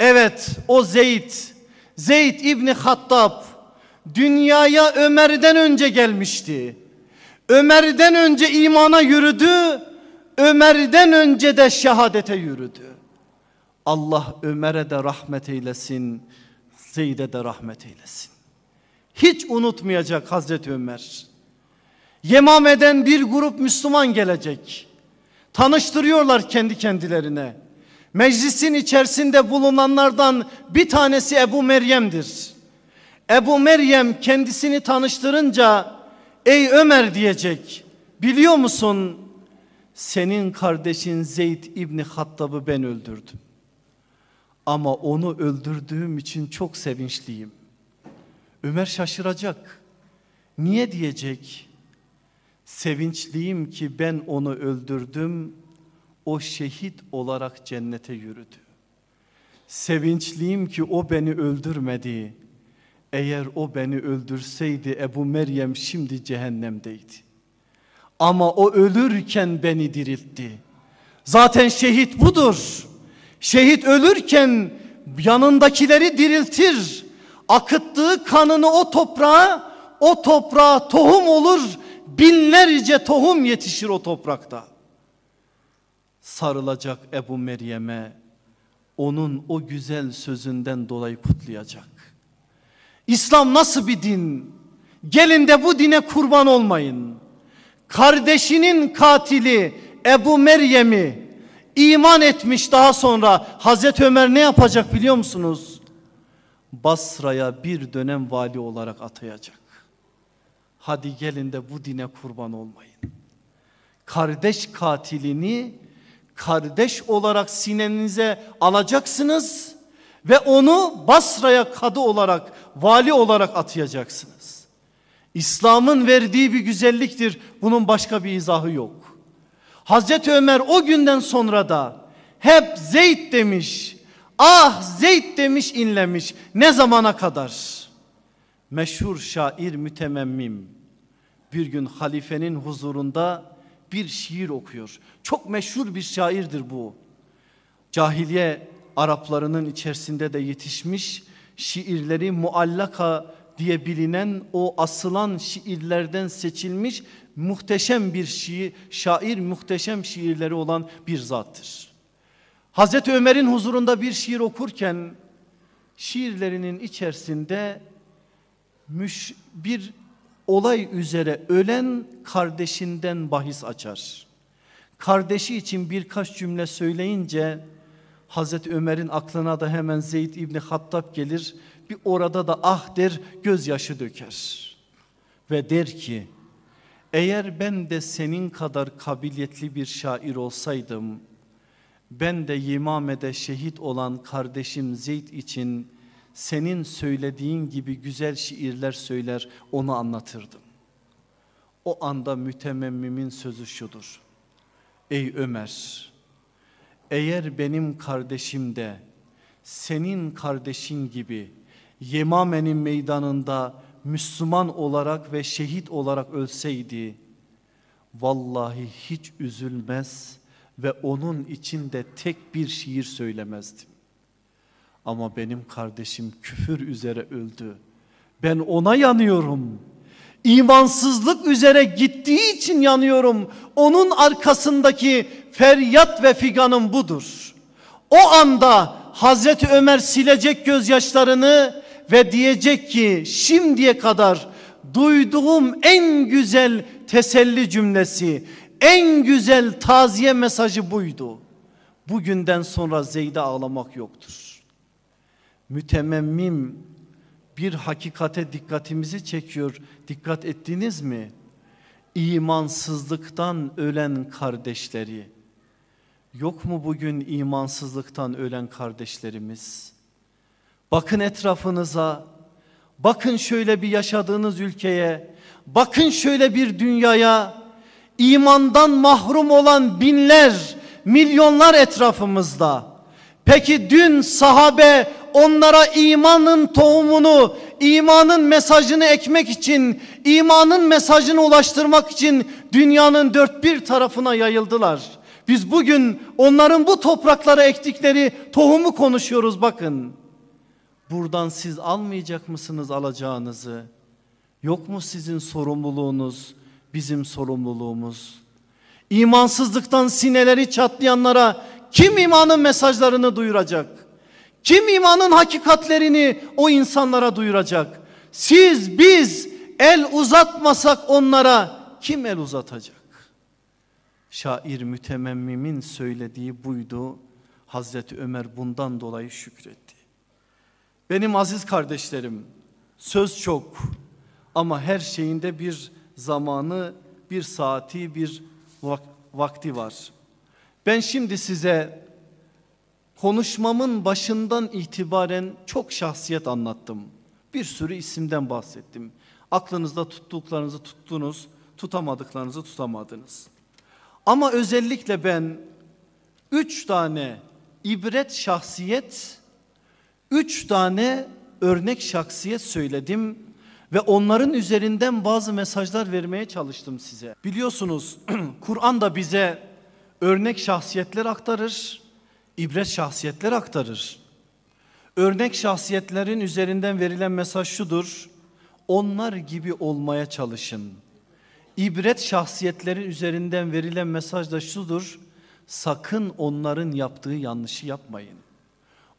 Evet o Zeyd, Zeyd İbni Hattab dünyaya Ömer'den önce gelmişti. Ömer'den önce imana yürüdü. Ömer'den önce de şehadete yürüdü. Allah Ömer'e de rahmet eylesin. Zeyd'e de rahmet eylesin. Hiç unutmayacak Hazreti Ömer. Yemame'den bir grup Müslüman gelecek. Tanıştırıyorlar kendi kendilerine. Meclisin içerisinde bulunanlardan bir tanesi Ebu Meryem'dir. Ebu Meryem kendisini tanıştırınca ey Ömer diyecek. Biliyor musun senin kardeşin Zeyd İbni Hattab'ı ben öldürdüm. Ama onu öldürdüğüm için çok sevinçliyim. Ömer şaşıracak. Niye diyecek? Sevinçliyim ki ben onu öldürdüm. O şehit olarak cennete yürüdü. Sevinçliyim ki o beni öldürmedi. Eğer o beni öldürseydi Ebu Meryem şimdi cehennemdeydi. Ama o ölürken beni diriltti. Zaten şehit budur. Şehit ölürken yanındakileri diriltir. Akıttığı kanını o toprağa, o toprağa tohum olur. Binlerce tohum yetişir o toprakta. Sarılacak Ebu Meryem'e onun o güzel sözünden dolayı kutlayacak. İslam nasıl bir din? Gelin de bu dine kurban olmayın. Kardeşinin katili Ebu Meryem'i iman etmiş daha sonra Hazreti Ömer ne yapacak biliyor musunuz? Basra'ya bir dönem vali olarak atayacak. Hadi gelin de bu dine kurban olmayın. Kardeş katilini kardeş olarak sinenize alacaksınız ve onu Basra'ya kadı olarak, vali olarak atayacaksınız. İslam'ın verdiği bir güzelliktir. Bunun başka bir izahı yok. Hazreti Ömer o günden sonra da hep Zeyd demiş. Ah Zeyd demiş inlemiş. Ne zamana kadar? Meşhur şair mütememmim bir gün halifenin huzurunda bir şiir okuyor. Çok meşhur bir şairdir bu. Cahiliye Araplarının içerisinde de yetişmiş şiirleri muallaka diye bilinen o asılan şiirlerden seçilmiş muhteşem bir şiir, şair muhteşem şiirleri olan bir zattır. Hazreti Ömer'in huzurunda bir şiir okurken şiirlerinin içerisinde müş, bir olay üzere ölen kardeşinden bahis açar. Kardeşi için birkaç cümle söyleyince Hazreti Ömer'in aklına da hemen Zeyd İbni Hattab gelir. Bir orada da ah der gözyaşı döker. Ve der ki eğer ben de senin kadar kabiliyetli bir şair olsaydım ben de Yemame'de şehit olan kardeşim Zeyd için senin söylediğin gibi güzel şiirler söyler onu anlatırdım. O anda mütememmimin sözü şudur. Ey Ömer eğer benim kardeşim de senin kardeşin gibi Yemame'nin meydanında Müslüman olarak ve şehit olarak ölseydi vallahi hiç üzülmez ve onun için de tek bir şiir söylemezdim. Ama benim kardeşim küfür üzere öldü. Ben ona yanıyorum. İmansızlık üzere gittiği için yanıyorum. Onun arkasındaki feryat ve figanım budur. O anda Hazreti Ömer silecek gözyaşlarını ve diyecek ki şimdiye kadar duyduğum en güzel teselli cümlesi, en güzel taziye mesajı buydu. Bugünden sonra Zeyd'e ağlamak yoktur. Mütememmim bir hakikate dikkatimizi çekiyor. Dikkat ettiniz mi? İmansızlıktan ölen kardeşleri. Yok mu bugün imansızlıktan ölen kardeşlerimiz? Bakın etrafınıza. Bakın şöyle bir yaşadığınız ülkeye. Bakın şöyle bir dünyaya. İmandan mahrum olan binler, milyonlar etrafımızda. Peki dün sahabe onlara imanın tohumunu, imanın mesajını ekmek için, imanın mesajını ulaştırmak için dünyanın dört bir tarafına yayıldılar. Biz bugün onların bu topraklara ektikleri tohumu konuşuyoruz bakın. Buradan siz almayacak mısınız alacağınızı? Yok mu sizin sorumluluğunuz, bizim sorumluluğumuz? İmansızlıktan sineleri çatlayanlara kim imanın mesajlarını duyuracak? Kim imanın hakikatlerini o insanlara duyuracak? Siz biz el uzatmasak onlara kim el uzatacak? Şair mütememmimin söylediği buydu. Hazreti Ömer bundan dolayı şükretti. Benim aziz kardeşlerim söz çok ama her şeyinde bir zamanı, bir saati, bir vakti var. Ben şimdi size konuşmamın başından itibaren çok şahsiyet anlattım. Bir sürü isimden bahsettim. Aklınızda tuttuklarınızı tuttunuz, tutamadıklarınızı tutamadınız. Ama özellikle ben üç tane ibret şahsiyet, üç tane örnek şahsiyet söyledim ve onların üzerinden bazı mesajlar vermeye çalıştım size. Biliyorsunuz Kur'an da bize örnek şahsiyetler aktarır, ibret şahsiyetler aktarır. Örnek şahsiyetlerin üzerinden verilen mesaj şudur. Onlar gibi olmaya çalışın. İbret şahsiyetlerin üzerinden verilen mesaj da şudur. Sakın onların yaptığı yanlışı yapmayın.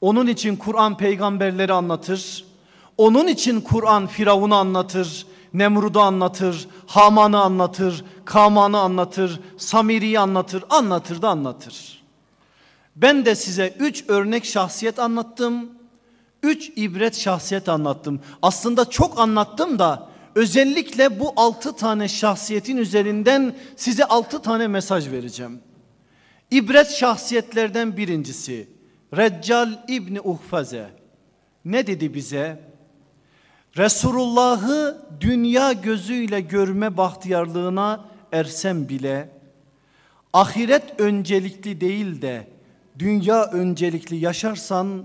Onun için Kur'an peygamberleri anlatır. Onun için Kur'an Firavun'u anlatır. Nemrud'u anlatır, Haman'ı anlatır, Kaman'ı anlatır, Samiri'yi anlatır, anlatır da anlatır. Ben de size üç örnek şahsiyet anlattım. Üç ibret şahsiyet anlattım. Aslında çok anlattım da özellikle bu altı tane şahsiyetin üzerinden size altı tane mesaj vereceğim. İbret şahsiyetlerden birincisi Reccal İbni Uhfaze ne dedi bize? Resulullah'ı dünya gözüyle görme bahtiyarlığına ersem bile ahiret öncelikli değil de dünya öncelikli yaşarsan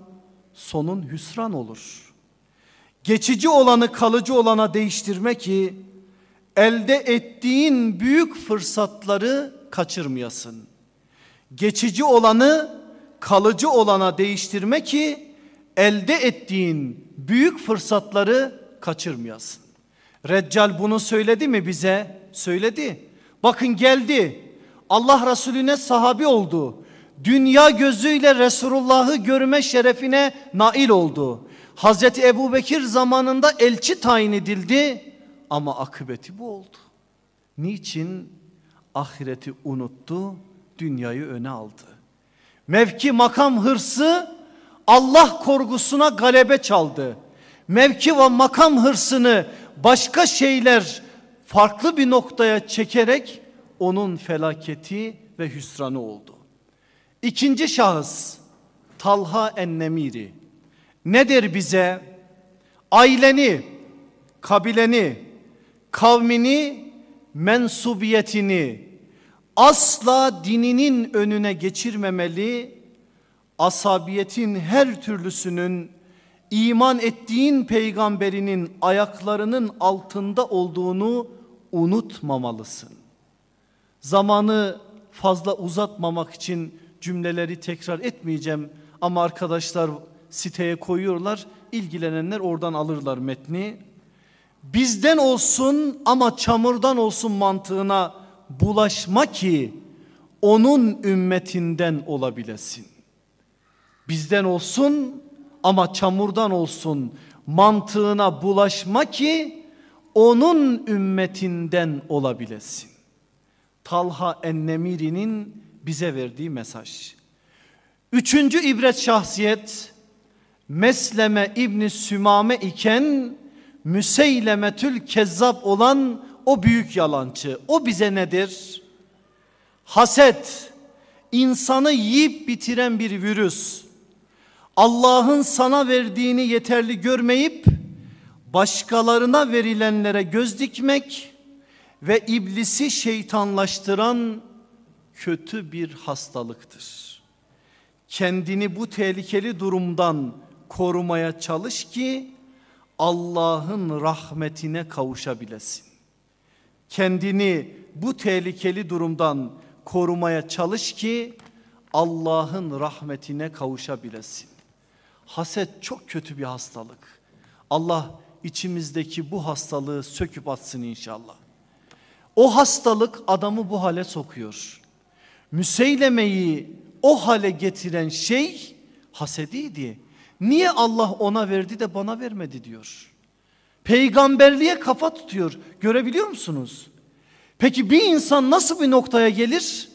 sonun hüsran olur. Geçici olanı kalıcı olana değiştirme ki elde ettiğin büyük fırsatları kaçırmayasın. Geçici olanı kalıcı olana değiştirme ki elde ettiğin büyük fırsatları kaçırmayasın. Reccal bunu söyledi mi bize? Söyledi. Bakın geldi. Allah Resulüne sahabi oldu. Dünya gözüyle Resulullah'ı görme şerefine nail oldu. Hazreti Ebu Bekir zamanında elçi tayin edildi ama akıbeti bu oldu. Niçin? Ahireti unuttu, dünyayı öne aldı. Mevki makam hırsı Allah korgusuna galebe çaldı. Mevki ve makam hırsını başka şeyler farklı bir noktaya çekerek onun felaketi ve hüsranı oldu. İkinci şahıs Talha Ennemiri ne der bize? Aileni, kabileni, kavmini, mensubiyetini asla dininin önüne geçirmemeli, asabiyetin her türlüsünün iman ettiğin peygamberinin ayaklarının altında olduğunu unutmamalısın. Zamanı fazla uzatmamak için cümleleri tekrar etmeyeceğim ama arkadaşlar siteye koyuyorlar. İlgilenenler oradan alırlar metni. Bizden olsun ama çamurdan olsun mantığına bulaşma ki onun ümmetinden olabilesin. Bizden olsun ama çamurdan olsun mantığına bulaşma ki onun ümmetinden olabilesin. Talha Ennemiri'nin bize verdiği mesaj. Üçüncü ibret şahsiyet Mesleme İbni Sümame iken Müseylemetül Kezzab olan o büyük yalancı. O bize nedir? Haset, insanı yiyip bitiren bir virüs. Allah'ın sana verdiğini yeterli görmeyip başkalarına verilenlere göz dikmek ve iblisi şeytanlaştıran kötü bir hastalıktır. Kendini bu tehlikeli durumdan korumaya çalış ki Allah'ın rahmetine kavuşabilesin. Kendini bu tehlikeli durumdan korumaya çalış ki Allah'ın rahmetine kavuşabilesin. Haset çok kötü bir hastalık. Allah içimizdeki bu hastalığı söküp atsın inşallah. O hastalık adamı bu hale sokuyor. Müseylemeyi o hale getiren şey hasediydi. Niye Allah ona verdi de bana vermedi diyor. Peygamberliğe kafa tutuyor. Görebiliyor musunuz? Peki bir insan nasıl bir noktaya gelir?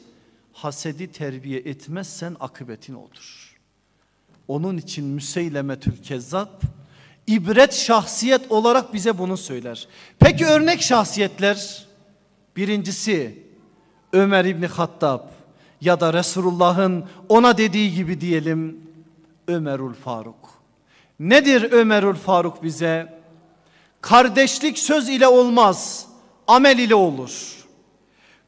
Hasedi terbiye etmezsen akıbetin odur. Onun için Müseylemetül Kezzab ibret şahsiyet olarak bize bunu söyler. Peki örnek şahsiyetler? Birincisi Ömer İbni Hattab ya da Resulullah'ın ona dediği gibi diyelim Ömerül Faruk. Nedir Ömerül Faruk bize? Kardeşlik söz ile olmaz, amel ile olur.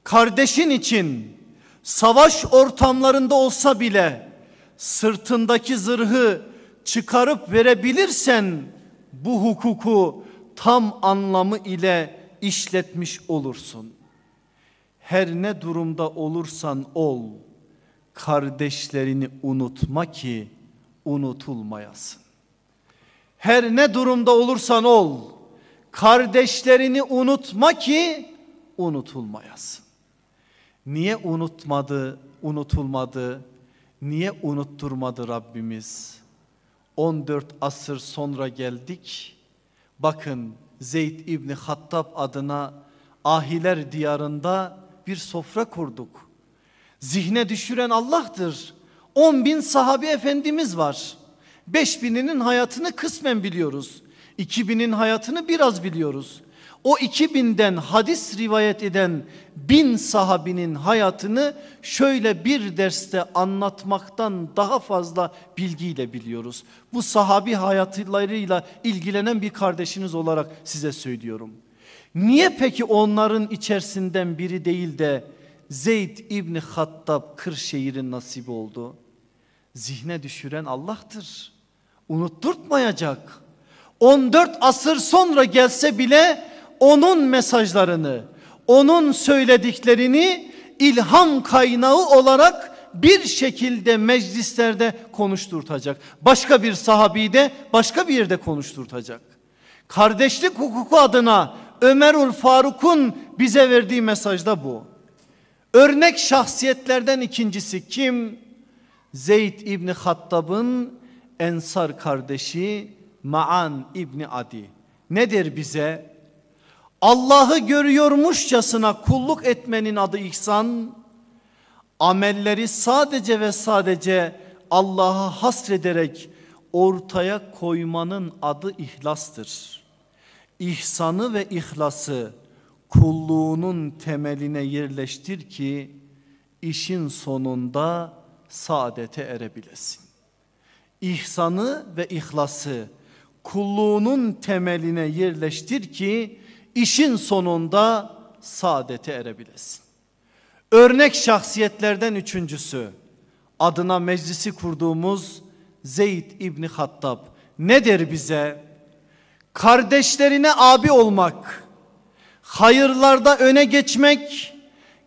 Kardeşin için savaş ortamlarında olsa bile sırtındaki zırhı çıkarıp verebilirsen bu hukuku tam anlamı ile işletmiş olursun. Her ne durumda olursan ol, kardeşlerini unutma ki unutulmayasın. Her ne durumda olursan ol, kardeşlerini unutma ki unutulmayasın. Niye unutmadı, unutulmadı? Niye unutturmadı Rabbimiz? 14 asır sonra geldik. Bakın Zeyd İbni Hattab adına ahiler diyarında bir sofra kurduk. Zihne düşüren Allah'tır. 10 bin sahabi efendimiz var. 5 bininin hayatını kısmen biliyoruz. 2000'in hayatını biraz biliyoruz. O 2000'den hadis rivayet eden bin sahabinin hayatını şöyle bir derste anlatmaktan daha fazla bilgiyle biliyoruz. Bu sahabi hayatlarıyla ilgilenen bir kardeşiniz olarak size söylüyorum. Niye peki onların içerisinden biri değil de Zeyd İbni Hattab Kırşehir'in nasibi oldu? Zihne düşüren Allah'tır. Unutturtmayacak. 14 asır sonra gelse bile onun mesajlarını, onun söylediklerini ilham kaynağı olarak bir şekilde meclislerde konuşturtacak. Başka bir sahabi de başka bir yerde konuşturtacak. Kardeşlik hukuku adına Ömerül Faruk'un bize verdiği mesaj da bu. Örnek şahsiyetlerden ikincisi kim? Zeyd İbni Hattab'ın Ensar kardeşi Maan İbni Adi. Nedir bize? Allah'ı görüyormuşçasına kulluk etmenin adı ihsan. amelleri sadece ve sadece Allah'a hasrederek ortaya koymanın adı ihlastır. İhsanı ve ihlası kulluğunun temeline yerleştir ki işin sonunda saadete erebilesin. İhsanı ve ihlası kulluğunun temeline yerleştir ki işin sonunda saadete erebilesin. Örnek şahsiyetlerden üçüncüsü adına meclisi kurduğumuz Zeyd İbni Hattab ne der bize? Kardeşlerine abi olmak, hayırlarda öne geçmek,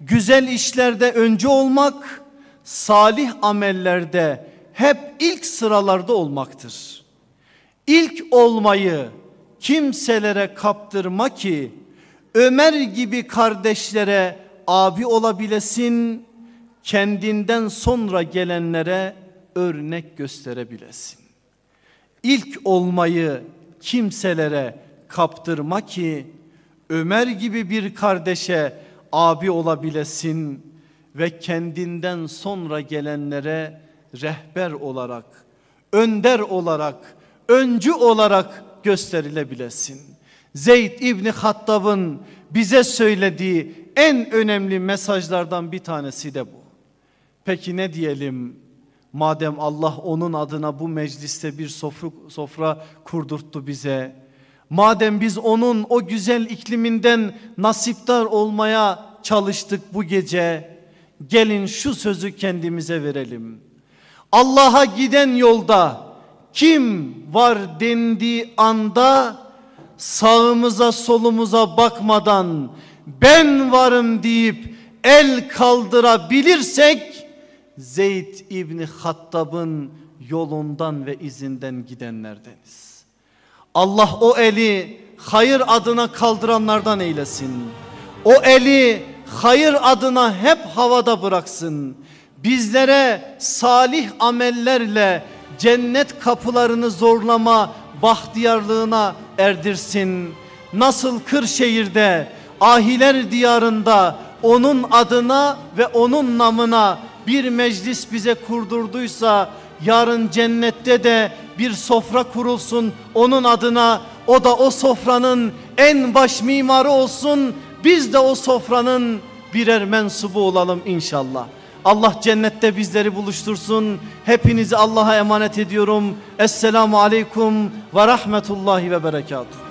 güzel işlerde önce olmak, salih amellerde hep ilk sıralarda olmaktır. İlk olmayı kimselere kaptırma ki Ömer gibi kardeşlere abi olabilesin, kendinden sonra gelenlere örnek gösterebilesin. İlk olmayı kimselere kaptırma ki Ömer gibi bir kardeşe abi olabilesin ve kendinden sonra gelenlere rehber olarak, önder olarak, öncü olarak gösterilebilesin. Zeyd İbni Hattab'ın bize söylediği en önemli mesajlardan bir tanesi de bu. Peki ne diyelim? Madem Allah onun adına bu mecliste bir sofra, sofra kurdurttu bize. Madem biz onun o güzel ikliminden nasiptar olmaya çalıştık bu gece. Gelin şu sözü kendimize verelim. Allah'a giden yolda kim var dendiği anda sağımıza solumuza bakmadan ben varım deyip el kaldırabilirsek Zeyd İbni Hattab'ın yolundan ve izinden gidenlerdeniz. Allah o eli hayır adına kaldıranlardan eylesin. O eli hayır adına hep havada bıraksın. Bizlere salih amellerle cennet kapılarını zorlama bahtiyarlığına erdirsin. Nasıl Kırşehir'de ahiler diyarında onun adına ve onun namına bir meclis bize kurdurduysa yarın cennette de bir sofra kurulsun onun adına o da o sofranın en baş mimarı olsun biz de o sofranın birer mensubu olalım inşallah. Allah cennette bizleri buluştursun. Hepinizi Allah'a emanet ediyorum. Esselamu Aleyküm ve Rahmetullahi ve Berekatuhu.